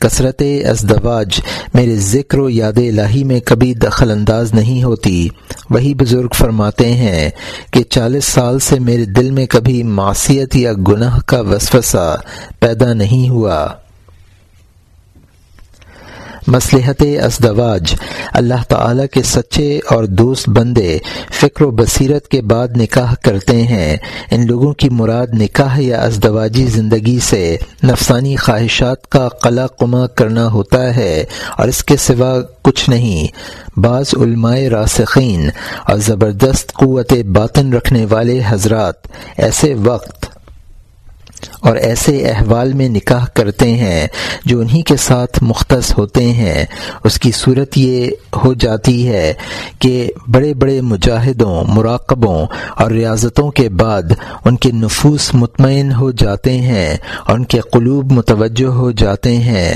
کثرت ازدواج میرے ذکر و یاد الہی میں کبھی دخل انداز نہیں ہوتی۔ وہی بزرگ فرماتے ہیں کہ چالیس سال سے میرے دل میں کبھی معصیت یا گناہ کا وسوسہ پیدا نہیں ہوا۔ مصلحت ازدواج، اللہ تعالی کے سچے اور دوست بندے فکر و بصیرت کے بعد نکاح کرتے ہیں۔ ان لوگوں کی مراد نکاح یا ازدواجی زندگی سے نفسانی خواہشات کا قلع قمع کرنا ہوتا ہے اور اس کے سوا کچھ نہیں۔ بعض علماء راسخین اور زبردست قوت باطن رکھنے والے حضرات ایسے وقت اور ایسے احوال میں نکاح کرتے ہیں جو انہی کے ساتھ مختص ہوتے ہیں۔ اس کی صورت یہ ہو جاتی ہے کہ بڑے بڑے مجاہدوں، مراقبوں اور ریاضتوں کے بعد ان کے نفوس مطمئن ہو جاتے ہیں اور ان کے قلوب متوجہ ہو جاتے ہیں۔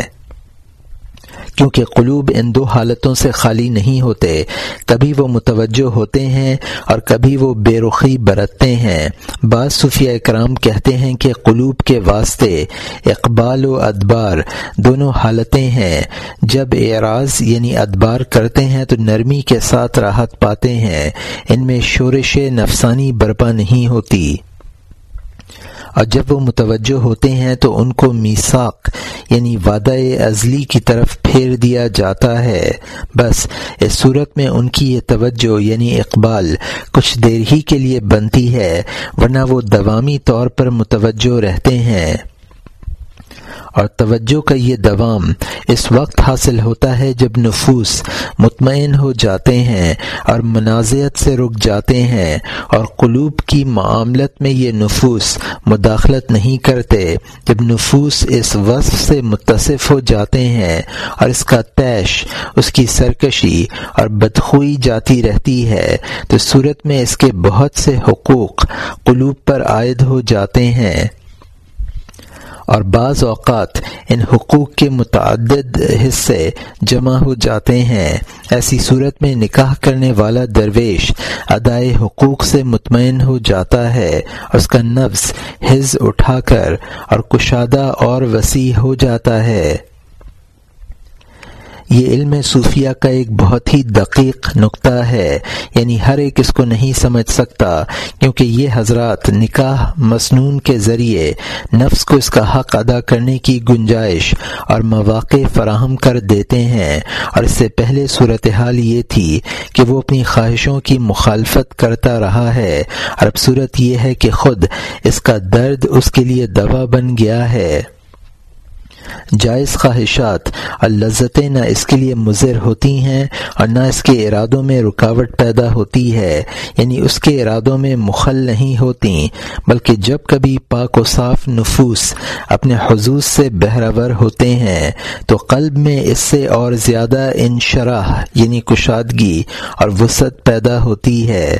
کیونکہ قلوب ان دو حالتوں سے خالی نہیں ہوتے، کبھی وہ متوجہ ہوتے ہیں اور کبھی وہ بے رخی برتتے ہیں۔ بعض صوفیہ اکرام کہتے ہیں کہ قلوب کے واسطے اقبال و ادبار دونوں حالتیں ہیں۔ جب اعراض یعنی ادبار کرتے ہیں تو نرمی کے ساتھ راحت پاتے ہیں۔ ان میں شورش نفسانی برپا نہیں ہوتی۔ اور جب وہ متوجہ ہوتے ہیں تو ان کو میساک یعنی وعدہ ازلی کی طرف پھیر دیا جاتا ہے۔ بس، اس صورت میں ان کی یہ توجہ یعنی اقبال کچھ دیر ہی کے لیے بنتی ہے، ورنہ وہ دوامی طور پر متوجہ رہتے ہیں۔ اور توجہ کا یہ دوام اس وقت حاصل ہوتا ہے جب نفوس مطمئن ہو جاتے ہیں اور منازعت سے رک جاتے ہیں اور قلوب کی معاملت میں یہ نفوس مداخلت نہیں کرتے، جب نفوس اس وصف سے متصف ہو جاتے ہیں اور اس کا تیش، اس کی سرکشی اور بدخوئی جاتی رہتی ہے، تو صورت میں اس کے بہت سے حقوق قلوب پر عائد ہو جاتے ہیں۔ اور بعض اوقات ان حقوق کے متعدد حصے جمع ہو جاتے ہیں۔ ایسی صورت میں نکاح کرنے والا درویش ادائے حقوق سے مطمئن ہو جاتا ہے۔ اس کا نفس حز اٹھا کر اور کشادہ اور وسیع ہو جاتا ہے۔ یہ علم صوفیہ کا ایک بہت ہی دقیق نقطہ ہے یعنی ہر ایک اس کو نہیں سمجھ سکتا، کیونکہ یہ حضرات نکاح مسنون کے ذریعے نفس کو اس کا حق ادا کرنے کی گنجائش اور مواقع فراہم کر دیتے ہیں۔ اور اس سے پہلے صورتحال یہ تھی کہ وہ اپنی خواہشوں کی مخالفت کرتا رہا ہے۔ اور اب صورت یہ ہے کہ خود اس کا درد اس کے لیے دوا بن گیا ہے۔ جائز خواہشات اور لذتیں نہ اس کے لیے مضر ہوتی ہیں اور نہ اس کے ارادوں میں رکاوٹ پیدا ہوتی ہے۔ یعنی اس کے ارادوں میں مخل نہیں ہوتی، بلکہ جب کبھی پاک و صاف نفوس اپنے حضوص سے بہرور ہوتے ہیں، تو قلب میں اس سے اور زیادہ انشراح یعنی کشادگی اور وسعت پیدا ہوتی ہے۔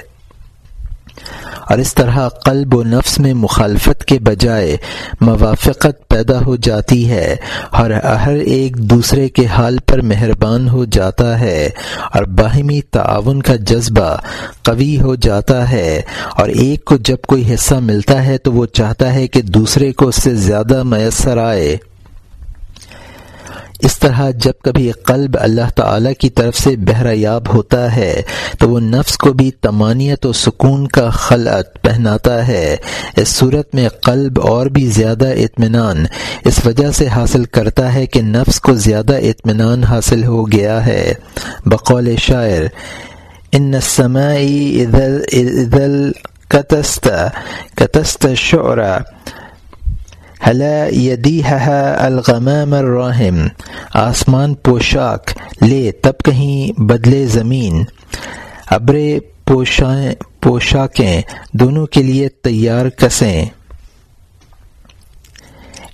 اور اس طرح قلب و نفس میں مخالفت کے بجائے موافقت پیدا ہو جاتی ہے اور ہر ایک دوسرے کے حال پر مہربان ہو جاتا ہے اور باہمی تعاون کا جذبہ قوی ہو جاتا ہے اور ایک کو جب کوئی حصہ ملتا ہے تو وہ چاہتا ہے کہ دوسرے کو اس سے زیادہ میسر آئے۔ اس طرح جب کبھی قلب اللہ تعالی کی طرف سے بہرہ یاب ہوتا ہے، تو وہ نفس کو بھی تمانیت و سکون کا خلعت پہناتا ہے۔ اس صورت میں قلب اور بھی زیادہ اطمینان اس وجہ سے حاصل کرتا ہے کہ نفس کو زیادہ اطمینان حاصل ہو گیا ہے۔ بقول شاعر، ان کتست کتست شعرا حلا یدیحہ الغمام الرحم، آسمان پوشاک، لے تب کہیں بدلے زمین۔ ابر پوشاکیں، دونوں کے لیے تیار کسیں۔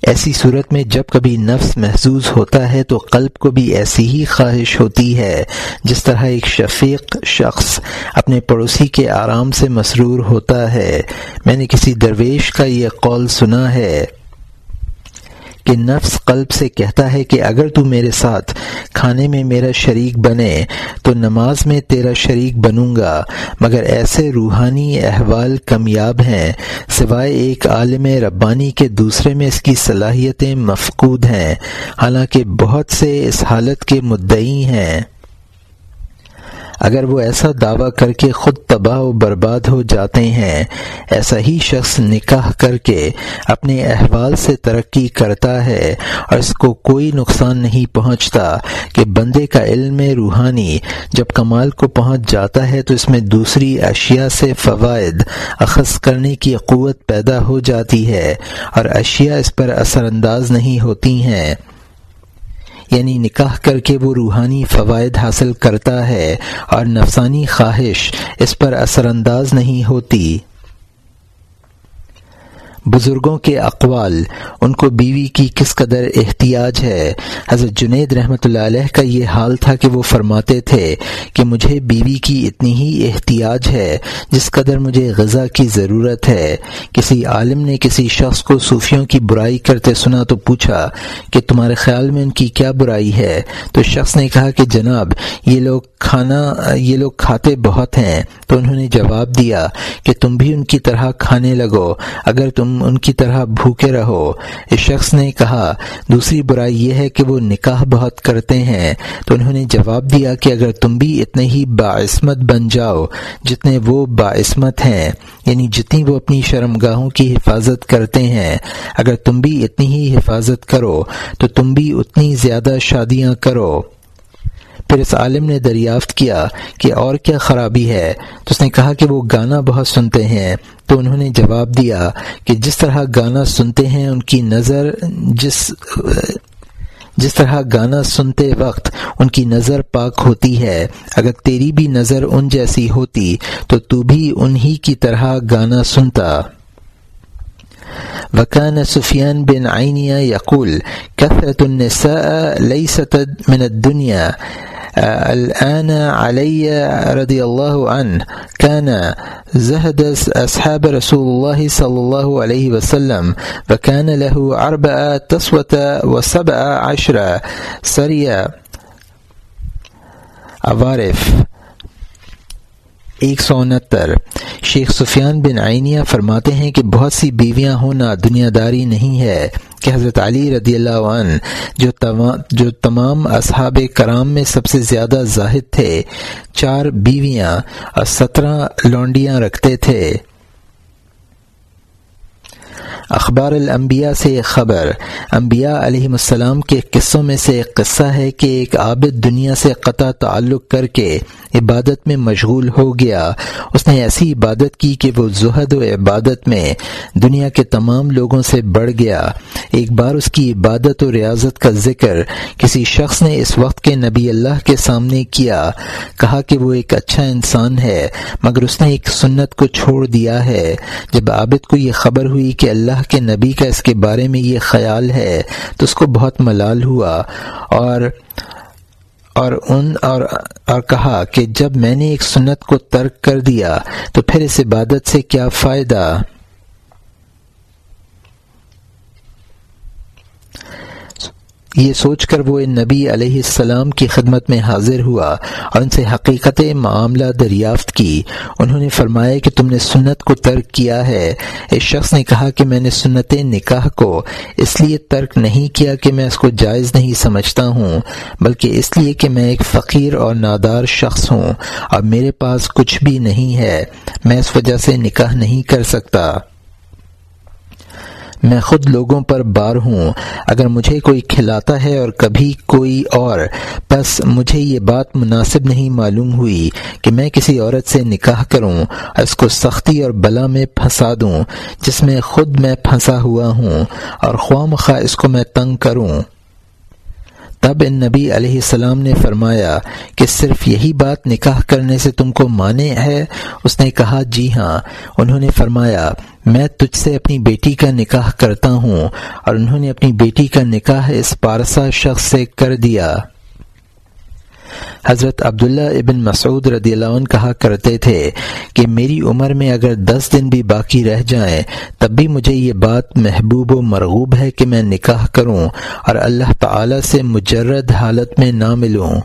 ایسی صورت میں جب کبھی نفس محسوس ہوتا ہے تو قلب کو بھی ایسی ہی خواہش ہوتی ہے، جس طرح ایک شفیق شخص اپنے پڑوسی کے آرام سے مسرور ہوتا ہے۔ میں نے کسی درویش کا یہ قول سنا ہے۔ کہ نفس قلب سے کہتا ہے کہ اگر تو میرے ساتھ کھانے میں میرا شریک بنے تو نماز میں تیرا شریک بنوں گا، مگر ایسے روحانی احوال کمیاب ہیں، سوائے ایک عالم ربانی کے دوسرے میں اس کی صلاحیتیں مفقود ہیں، حالانکہ بہت سے اس حالت کے مدعی ہیں۔ اگر وہ ایسا دعویٰ کر کے خود تباہ و برباد ہو جاتے ہیں، ایسا ہی شخص نکاح کر کے اپنے احوال سے ترقی کرتا ہے اور اس کو کوئی نقصان نہیں پہنچتا کہ بندے کا علم روحانی جب کمال کو پہنچ جاتا ہے تو اس میں دوسری اشیاء سے فوائد اخذ کرنے کی قوت پیدا ہو جاتی ہے اور اشیاء اس پر اثر انداز نہیں ہوتی ہیں۔ یعنی نکاح کر کے وہ روحانی فوائد حاصل کرتا ہے اور نفسانی خواہش اس پر اثر انداز نہیں ہوتی۔ بزرگوں کے اقوال، ان کو بیوی کی کس قدر احتیاج ہے؟ حضرت جنید رحمۃ اللہ علیہ کا یہ حال تھا کہ وہ فرماتے تھے کہ مجھے بیوی کی اتنی ہی احتیاج ہے جس قدر مجھے غذا کی ضرورت ہے۔ کسی عالم نے کسی شخص کو صوفیوں کی برائی کرتے سنا تو پوچھا کہ تمہارے خیال میں ان کی کیا برائی ہے؟ تو شخص نے کہا کہ جناب، یہ لوگ کھانا، یہ لوگ کھاتے بہت ہیں۔ تو انہوں نے جواب دیا کہ تم بھی ان کی طرح کھانے لگو۔ اگر تم تم ان کی طرح بھوکے رہو۔ اس شخص نے کہا، دوسری برائی یہ ہے کہ وہ نکاح بہت کرتے ہیں۔ تو انہوں نے جواب دیا کہ اگر تم بھی اتنے ہی باعثمت بن جاؤ جتنے وہ باعثمت ہیں یعنی جتنی وہ اپنی شرم گاہوں کی حفاظت کرتے ہیں۔ اگر تم بھی اتنی ہی حفاظت کرو، تو تم بھی اتنی زیادہ شادیاں کرو۔ پھر اس عالم نے دریافت کیا کہ اور کیا خرابی ہے۔ تو اس نے کہا کہ وہ گانا بہت سنتے ہیں۔ تو انہوں نے جواب دیا کہ جس طرح گانا سنتے ہیں ان کی نظر جس جس طرح گانا سنتے وقت ان کی نظر پاک ہوتی ہے۔ اگر تیری بھی نظر ان جیسی ہوتی تو تو بھی انہی کی طرح گانا سنتا۔ وکان سفیان بن عینیہ یقول، کثرت النساء لیست من الدنیا۔ الآن علي رضي الله عنه كان زهد أصحاب رسول الله صلى الله عليه وسلم وكان له أربعة تسوة وسبعة عشرة سرية عوارف. ایک سو انہتر. شیخ سفیان بن آئینیہ فرماتے ہیں کہ بہت سی بیویاں ہونا دنیا داری نہیں ہے کہ حضرت علی رضی اللہ عنہ جو جو تمام اصحاب کرام میں سب سے زیادہ زاہد تھے، چار بیویاں اور سترہ لونڈیاں رکھتے تھے۔ اخبار الانبیاء سے ایک خبر، انبیاء علیہ السلام کے قصوں میں سے ایک قصہ ہے کہ ایک عابد دنیا سے قطع تعلق کر کے عبادت میں مشغول ہو گیا۔ اس نے ایسی عبادت کی کہ وہ زہد و عبادت میں دنیا کے تمام لوگوں سے بڑھ گیا۔ ایک بار اس کی عبادت و ریاضت کا ذکر کسی شخص نے اس وقت کے نبی اللہ کے سامنے کیا، کہا کہ وہ ایک اچھا انسان ہے، مگر اس نے ایک سنت کو چھوڑ دیا ہے۔ جب عابد کو یہ خبر ہوئی کہ اللہ کے نبی کا اس کے بارے میں یہ خیال ہے، تو اس کو بہت ملال ہوا اور اور ان اور اور کہا کہ جب میں نے ایک سنت کو ترک کر دیا تو پھر اس عبادت سے کیا فائدہ؟ یہ سوچ کر وہ نبی علیہ السلام کی خدمت میں حاضر ہوا اور ان سے حقیقت معاملہ دریافت کی۔ انہوں نے فرمایا کہ تم نے سنت کو ترک کیا ہے۔ اس شخص نے کہا کہ میں نے سنت نکاح کو اس لیے ترک نہیں کیا کہ میں اس کو جائز نہیں سمجھتا ہوں، بلکہ اس لیے کہ میں ایک فقیر اور نادار شخص ہوں اور میرے پاس کچھ بھی نہیں ہے۔ میں اس وجہ سے نکاح نہیں کر سکتا۔ میں خود لوگوں پر بار ہوں۔ اگر مجھے کوئی کھلاتا ہے اور کبھی کوئی اور، بس مجھے یہ بات مناسب نہیں معلوم ہوئی کہ میں کسی عورت سے نکاح کروں اور اس کو سختی اور بلا میں پھنسا دوں، جس میں خود میں پھنسا ہوا ہوں اور خواہ مخواہ اس کو میں تنگ کروں۔ تب ان نبی علیہ السلام نے فرمایا کہ صرف یہی بات نکاح کرنے سے تم کو مانے ہے؟ اس نے کہا جی ہاں۔ انہوں نے فرمایا میں تجھ سے اپنی بیٹی کا نکاح کرتا ہوں، اور انہوں نے اپنی بیٹی کا نکاح اس پارسا شخص سے کر دیا۔ حضرت عبداللہ ابن مسعود رضی اللہ عنہ کہا کرتے تھے کہ میری عمر میں اگر دس دن بھی باقی رہ جائیں، تب بھی مجھے یہ بات محبوب و مرغوب ہے کہ میں نکاح کروں اور اللہ تعالی سے مجرد حالت میں نہ ملوں۔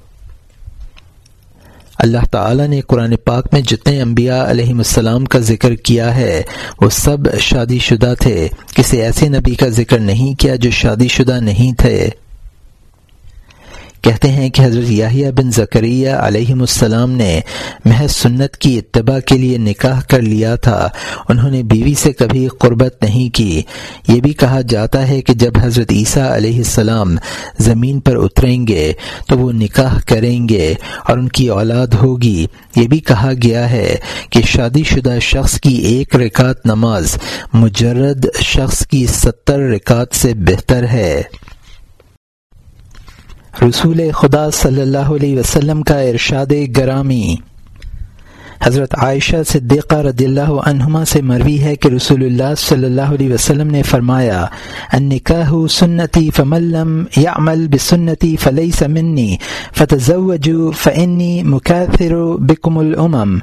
اللہ تعالی نے قرآن پاک میں جتنے انبیاء علیہ السلام کا ذکر کیا ہے، وہ سب شادی شدہ تھے۔ کسی ایسے نبی کا ذکر نہیں کیا جو شادی شدہ نہیں تھے۔ کہتے ہیں کہ حضرت یاہیہ بن زکریہ علیہ السلام نے محض سنت کی اتباع کے لیے نکاح کر لیا تھا۔ انہوں نے بیوی سے کبھی قربت نہیں کی۔ یہ بھی کہا جاتا ہے کہ جب حضرت عیسیٰ علیہ السلام زمین پر اتریں گے تو وہ نکاح کریں گے اور ان کی اولاد ہوگی۔ یہ بھی کہا گیا ہے کہ شادی شدہ شخص کی ایک رکعت نماز مجرد شخص کی ستر رکعت سے بہتر ہے۔ رسول خدا صلی اللہ علیہ وسلم کا ارشاد گرامی۔ حضرت عائشہ صدیقہ رضی اللہ عنہما سے مروی ہے کہ رسول اللہ صلی اللہ علیہ وسلم نے فرمایا، النکاح سنتی فملم یعمل بسنتی فلیس منی فتزوجوا فانی مکاثر بکم الامم۔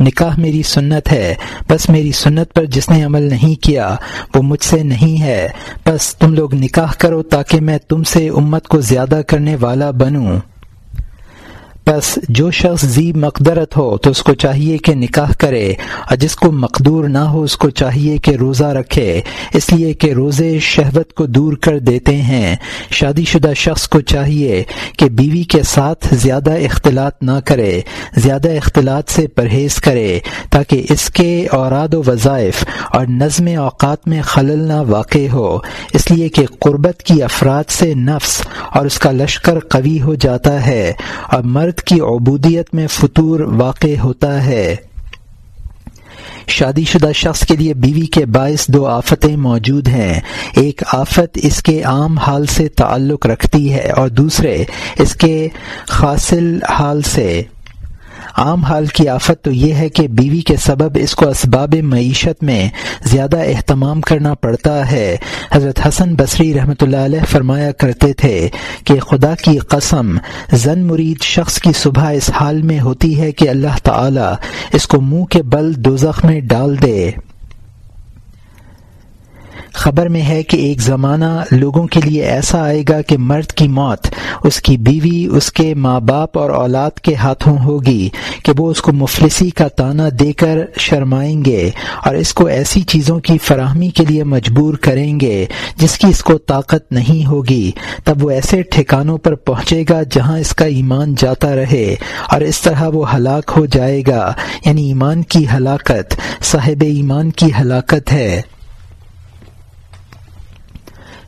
نکاح میری سنت ہے، بس میری سنت پر جس نے عمل نہیں کیا، وہ مجھ سے نہیں ہے۔ بس تم لوگ نکاح کرو تاکہ میں تم سے امت کو زیادہ کرنے والا بنوں۔ بس جو شخص زی مقدرت ہو تو اس کو چاہیے کہ نکاح کرے اور جس کو مقدور نہ ہو اس کو چاہیے کہ روزہ رکھے اس لیے کہ روزے شہوت کو دور کر دیتے ہیں۔ شادی شدہ شخص کو چاہیے کہ بیوی کے ساتھ زیادہ اختلاط نہ کرے، زیادہ اختلاط سے پرہیز کرے تاکہ اس کے اوراد و وظائف اور نظم اوقات میں خلل نہ واقع ہو۔ اس لیے کہ قربت کی افراد سے نفس اور اس کا لشکر قوی ہو جاتا ہے اور مرد کی عبودیت میں فطور واقع ہوتا ہے۔ شادی شدہ شخص کے لیے بیوی کے باعث دو آفتیں موجود ہیں۔ ایک آفت اس کے عام حال سے تعلق رکھتی ہے اور دوسرے اس کے خاصل حال سے۔ عام حال کی آفت تو یہ ہے کہ بیوی کے سبب اس کو اسباب معیشت میں زیادہ اہتمام کرنا پڑتا ہے۔ حضرت حسن بصری رحمۃ اللہ علیہ فرمایا کرتے تھے کہ خدا کی قسم، زن مرید شخص کی صبح اس حال میں ہوتی ہے کہ اللہ تعالی اس کو منہ کے بل دوزخ میں ڈال دے۔ خبر میں ہے کہ ایک زمانہ لوگوں کے لیے ایسا آئے گا کہ مرد کی موت، اس کی بیوی، اس کے ماں باپ اور اولاد کے ہاتھوں ہوگی کہ وہ اس کو مفلسی کا تانا دے کر شرمائیں گے اور اس کو ایسی چیزوں کی فراہمی کے لیے مجبور کریں گے جس کی اس کو طاقت نہیں ہوگی۔ تب وہ ایسے ٹھکانوں پر پہنچے گا جہاں اس کا ایمان جاتا رہے اور اس طرح وہ ہلاک ہو جائے گا۔ یعنی ایمان کی ہلاکت، صاحب ایمان کی ہلاکت ہے۔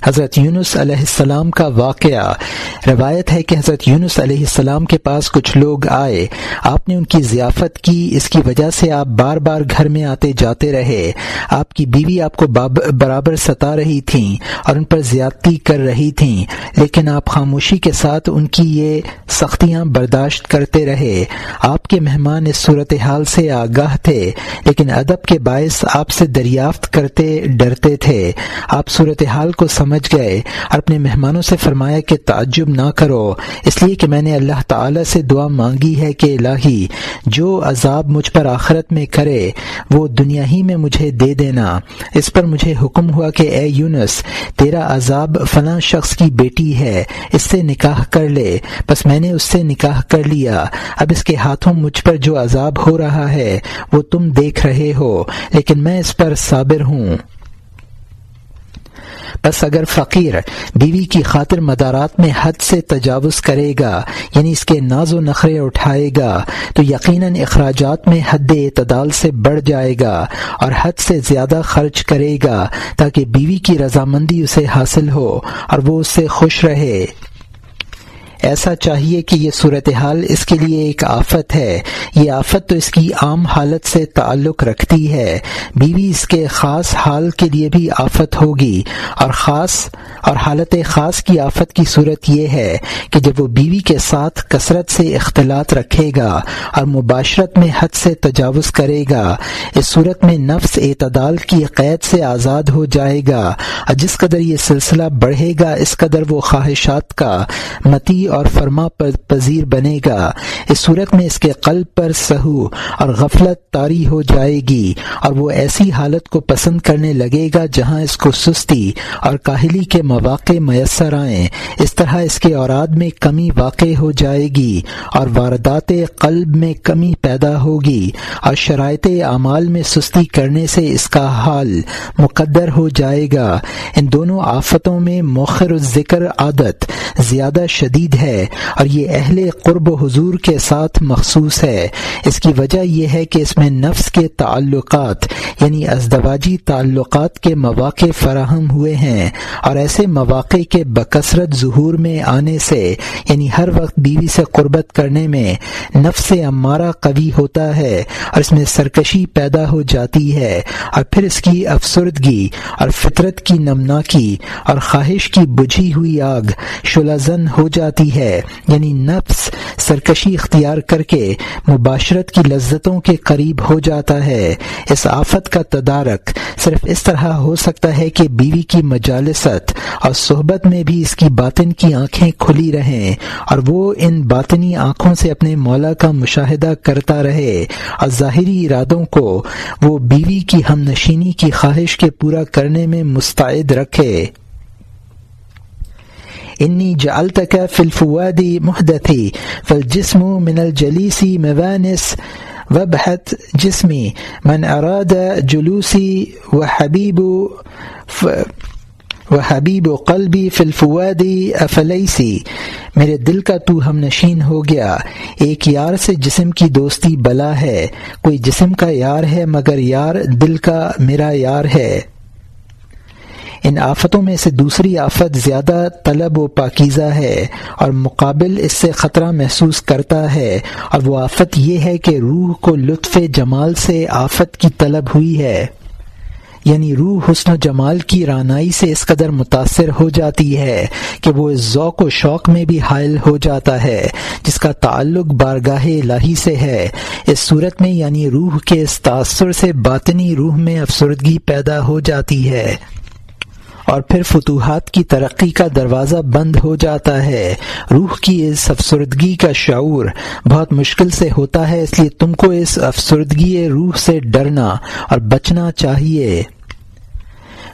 حضرت یونس علیہ السلام کا واقعہ۔ روایت ہے کہ حضرت یونس علیہ السلام کے پاس کچھ لوگ آئے۔ آپ نے ان کی ضیافت کی، اس کی وجہ سے آپ بار بار گھر میں آتے جاتے رہے۔ آپ کی بیوی آپ کو برابر ستا رہی تھیں اور ان پر زیادتی کر رہی تھیں، لیکن آپ خاموشی کے ساتھ ان کی یہ سختیاں برداشت کرتے رہے۔ آپ کے مہمان اس صورتحال سے آگاہ تھے، لیکن ادب کے باعث آپ سے دریافت کرتے ڈرتے تھے۔ آپ صورتحال کو سمجھ سمجھ گئے اور اپنے مہمانوں سے فرمایا کہ تعجب نہ کرو۔ اس لیے کہ میں نے اللہ تعالی سے دعا مانگی ہے کہ الہی، جو عذاب مجھ پر آخرت میں کرے، وہ دنیا ہی میں مجھے دے دینا۔ اس پر مجھے حکم ہوا کہ اے یونس، تیرا عذاب فلاں شخص کی بیٹی ہے، اس سے نکاح کر لے۔ بس میں نے اس سے نکاح کر لیا۔ اب اس کے ہاتھوں مجھ پر جو عذاب ہو رہا ہے، وہ تم دیکھ رہے ہو، لیکن میں اس پر صابر ہوں۔ بس اگر فقیر بیوی کی خاطر مدارات میں حد سے تجاوز کرے گا یعنی اس کے ناز و نخرے اٹھائے گا، تو یقیناً اخراجات میں حد اعتدال سے بڑھ جائے گا اور حد سے زیادہ خرچ کرے گا تاکہ بیوی کی رضامندی اسے حاصل ہو اور وہ اس سے خوش رہے۔ ایسا چاہیے کہ یہ صورتحال اس کے لیے ایک آفت ہے۔ یہ آفت تو اس کی عام حالت سے تعلق رکھتی ہے۔ بیوی اس کے خاص حال کے لیے بھی آفت ہوگی۔ اور خاص اور حالت خاص کی آفت کی صورت یہ ہے کہ جب وہ بیوی کے ساتھ کثرت سے اختلاط رکھے گا اور مباشرت میں حد سے تجاوز کرے گا، اس صورت میں نفس اعتدال کی قید سے آزاد ہو جائے گا۔ اور جس قدر یہ سلسلہ بڑھے گا، اس قدر وہ خواہشات کا متی اور فرما پذیر بنے گا۔ اس صورت میں اس کے قلب پر سہو اور غفلت تاری ہو جائے گی اور وہ ایسی حالت کو پسند کرنے لگے گا جہاں اس کو سستی اور کاہلی کے مواقع میسر آئیں۔ اس طرح اس کے اوراد میں کمی واقع ہو جائے گی اور واردات قلب میں کمی پیدا ہوگی اور شرائط اعمال میں سستی کرنے سے اس کا حال مقدر ہو جائے گا۔ ان دونوں آفتوں میں موخر ذکر عادت زیادہ شدید ہے اور یہ اہل قرب حضور کے ساتھ مخصوص ہے۔ اس کی وجہ یہ ہے کہ اس میں نفس کے تعلقات یعنی ازدواجی تعلقات کے مواقع فراہم ہوئے ہیں اور ایسے مواقع کے بکثرت ظہور میں آنے سے یعنی ہر وقت بیوی سے قربت کرنے میں نفس امارہ قوی ہوتا ہے اور اس میں سرکشی پیدا ہو جاتی ہے اور پھر اس کی افسردگی اور فطرت کی نمناکی اور خواہش کی بجھی ہوئی آگ شلازن ہو جاتی ہے یعنی نفس سرکشی اختیار کر کے مباشرت کی لذتوں کے قریب ہو جاتا ہے۔ اس آفت کا تدارک صرف اس طرح ہو سکتا ہے کہ بیوی کی مجالست اور صحبت میں بھی اس کی باطن کی آنکھیں کھلی رہیں اور وہ ان باطنی آنکھوں سے اپنے مولا کا مشاہدہ کرتا رہے اور ظاہری ارادوں کو وہ بیوی کی ہم نشینی کی خواہش کے پورا کرنے میں مستعد رکھے۔ انی جعلتك في الفواد محدثي، فالجسم من الجليس موانس وبحت جسمی من اراد جلوسی و حبیب و حبیب و قلبی فلفوادی افلیسی میرے دل کا تو ہم نشین ہو گیا۔ ایک یار سے جسم کی دوستی بلا ہے۔ کوئی جسم کا یار ہے مگر یار دل کا میرا یار ہے۔ ان آفتوں میں سے دوسری آفت زیادہ طلب و پاکیزہ ہے اور مقابل اس سے خطرہ محسوس کرتا ہے اور وہ آفت یہ ہے کہ روح کو لطف جمال سے آفت کی طلب ہوئی ہے۔ یعنی روح حسن و جمال کی رانائی سے اس قدر متاثر ہو جاتی ہے کہ وہ اس ذوق و شوق میں بھی حائل ہو جاتا ہے، جس کا تعلق بارگاہ الہی سے ہے۔ اس صورت میں یعنی روح کے اس تاثر سے باطنی روح میں افسردگی پیدا ہو جاتی ہے۔ اور پھر فتوحات کی ترقی کا دروازہ بند ہو جاتا ہے۔ روح کی اس افسردگی کا شعور بہت مشکل سے ہوتا ہے، اس لیے تم کو اس افسردگی روح سے ڈرنا اور بچنا چاہیے۔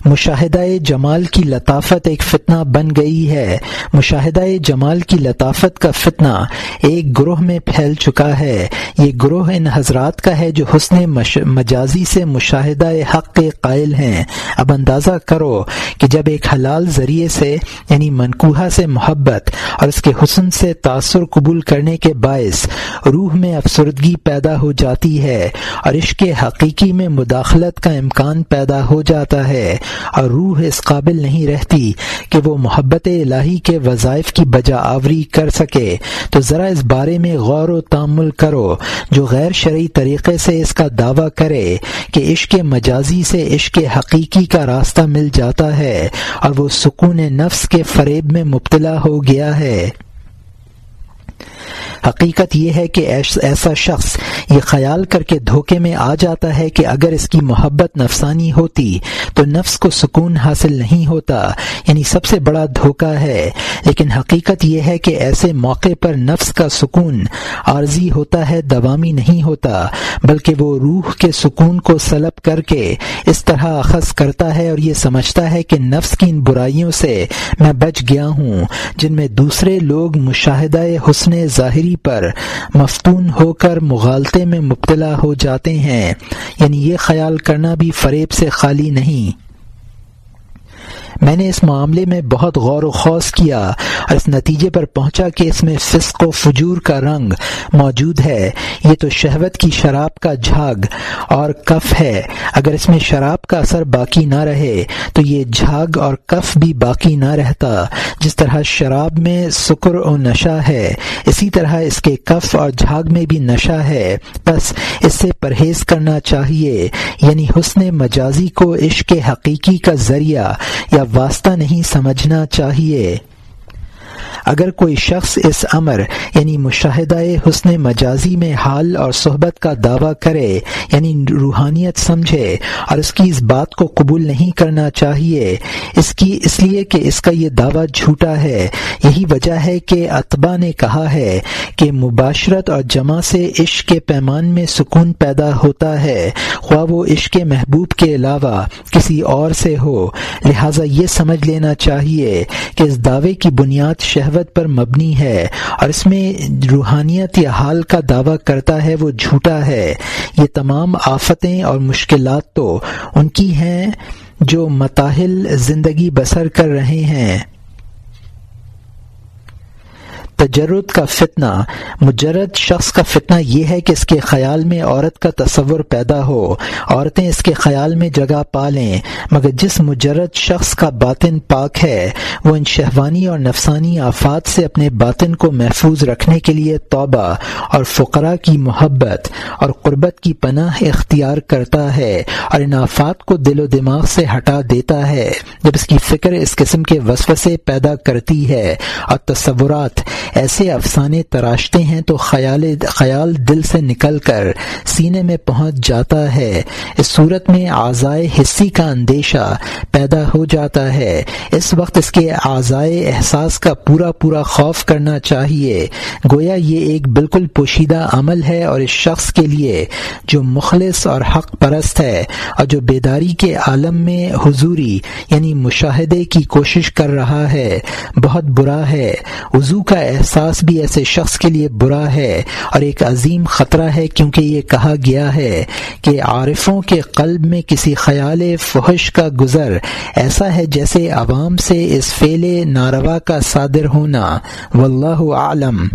مشاہدہ جمال کی لطافت ایک فتنہ بن گئی ہے۔ مشاہدہ جمال کی لطافت کا فتنہ ایک گروہ میں پھیل چکا ہے۔ یہ گروہ ان حضرات کا ہے جو حسن مجازی سے مشاہدہ حق کے قائل ہیں۔ اب اندازہ کرو کہ جب ایک حلال ذریعے سے یعنی منقوہ سے محبت اور اس کے حسن سے تاثر قبول کرنے کے باعث روح میں افسردگی پیدا ہو جاتی ہے اور عشق حقیقی میں مداخلت کا امکان پیدا ہو جاتا ہے۔ اور روح اس قابل نہیں رہتی کہ وہ محبت الہی کے وظائف کی بجا آوری کر سکے۔ تو ذرا اس بارے میں غور و تعمل کرو۔ جو غیر شرعی طریقے سے اس کا دعویٰ کرے کہ عشق مجازی سے عشق حقیقی کا راستہ مل جاتا ہے اور وہ سکون نفس کے فریب میں مبتلا ہو گیا ہے۔ حقیقت یہ ہے کہ ایسا شخص یہ خیال کر کے دھوکے میں آ جاتا ہے کہ اگر اس کی محبت نفسانی ہوتی تو نفس کو سکون حاصل نہیں ہوتا یعنی سب سے بڑا دھوکہ ہے۔ لیکن حقیقت یہ ہے کہ ایسے موقع پر نفس کا سکون عارضی ہوتا ہے، دوامی نہیں ہوتا، بلکہ وہ روح کے سکون کو سلب کر کے اس طرح اخذ کرتا ہے اور یہ سمجھتا ہے کہ نفس کی ان برائیوں سے میں بچ گیا ہوں، جن میں دوسرے لوگ مشاہدہ حسن ظاہری پر مفتون ہو کر مغالطے میں مبتلا ہو جاتے ہیں یعنی یہ خیال کرنا بھی فریب سے خالی نہیں۔ میں نے اس معاملے میں بہت غور و خوص کیا اور اس نتیجے پر پہنچا کہ اس میں فسق و فجور کا رنگ موجود ہے۔ یہ تو شہوت کی شراب کا جھاگ اور کف ہے۔ اگر اس میں شراب کا اثر باقی نہ رہے تو یہ جھاگ اور کف بھی باقی نہ رہتا۔ جس طرح شراب میں سکر و نشہ ہے، اسی طرح اس کے کف اور جھاگ میں بھی نشہ ہے۔ بس اس سے پرہیز کرنا چاہیے یعنی حسن مجازی کو عشق حقیقی کا ذریعہ یا واسطہ نہیں سمجھنا چاہیے۔ اگر کوئی شخص اس امر یعنی مشاہدہ حسن مجازی میں حال اور صحبت کا دعویٰ کرے یعنی روحانیت سمجھے، اور اس کی اس بات کو قبول نہیں کرنا چاہیے، اس کی، اس لیے کہ اس کا یہ دعویٰ جھوٹا ہے۔ یہی وجہ ہے کہ اتبا نے کہا ہے کہ مباشرت اور جمع سے عشق کے پیمان میں سکون پیدا ہوتا ہے۔ خواہ وہ عشق محبوب کے علاوہ کسی اور سے ہو، لہٰذا یہ سمجھ لینا چاہیے کہ اس دعوے کی بنیاد شہوت پر مبنی ہے اور اس میں روحانیت یا حال کا دعویٰ کرتا ہے، وہ جھوٹا ہے۔ یہ تمام آفتیں اور مشکلات تو ان کی ہیں جو متاحل زندگی بسر کر رہے ہیں۔ تجرد کا فتنہ، مجرد شخص کا فتنہ یہ ہے کہ اس کے خیال میں عورت کا تصور پیدا ہو۔ عورتیں اس کے خیال میں جگہ پا لیں، مگر جس مجرد شخص کا باطن پاک ہے، وہ ان شہوانی اور نفسانی آفات سے اپنے باطن کو محفوظ رکھنے کے لیے توبہ اور فقرا کی محبت اور قربت کی پناہ اختیار کرتا ہے اور ان آفات کو دل و دماغ سے ہٹا دیتا ہے۔ جب اس کی فکر اس قسم کے وسوسے پیدا کرتی ہے اور تصورات ایسے افسانے تراشتے ہیں تو خیال خیال دل سے نکل کر سینے میں پہنچ جاتا ہے۔ اس صورت میں آزائے حصی کا اندیشہ پیدا ہو جاتا ہے۔ اس وقت اس کے آزائے احساس کا پورا پورا خوف کرنا چاہیے۔ گویا یہ ایک بالکل پوشیدہ عمل ہے اور اس شخص کے لیے جو مخلص اور حق پرست ہے اور جو بیداری کے عالم میں حضوری یعنی مشاہدے کی کوشش کر رہا ہے۔ بہت برا ہے۔ وضو کا احساس بھی ایسے شخص کے لیے برا ہے اور ایک عظیم خطرہ ہے کیونکہ یہ کہا گیا ہے کہ عارفوں کے قلب میں کسی خیال فحش کا گزر ایسا ہے جیسے عوام سے اس فعل ناروا کا صادر ہونا، واللہ عالم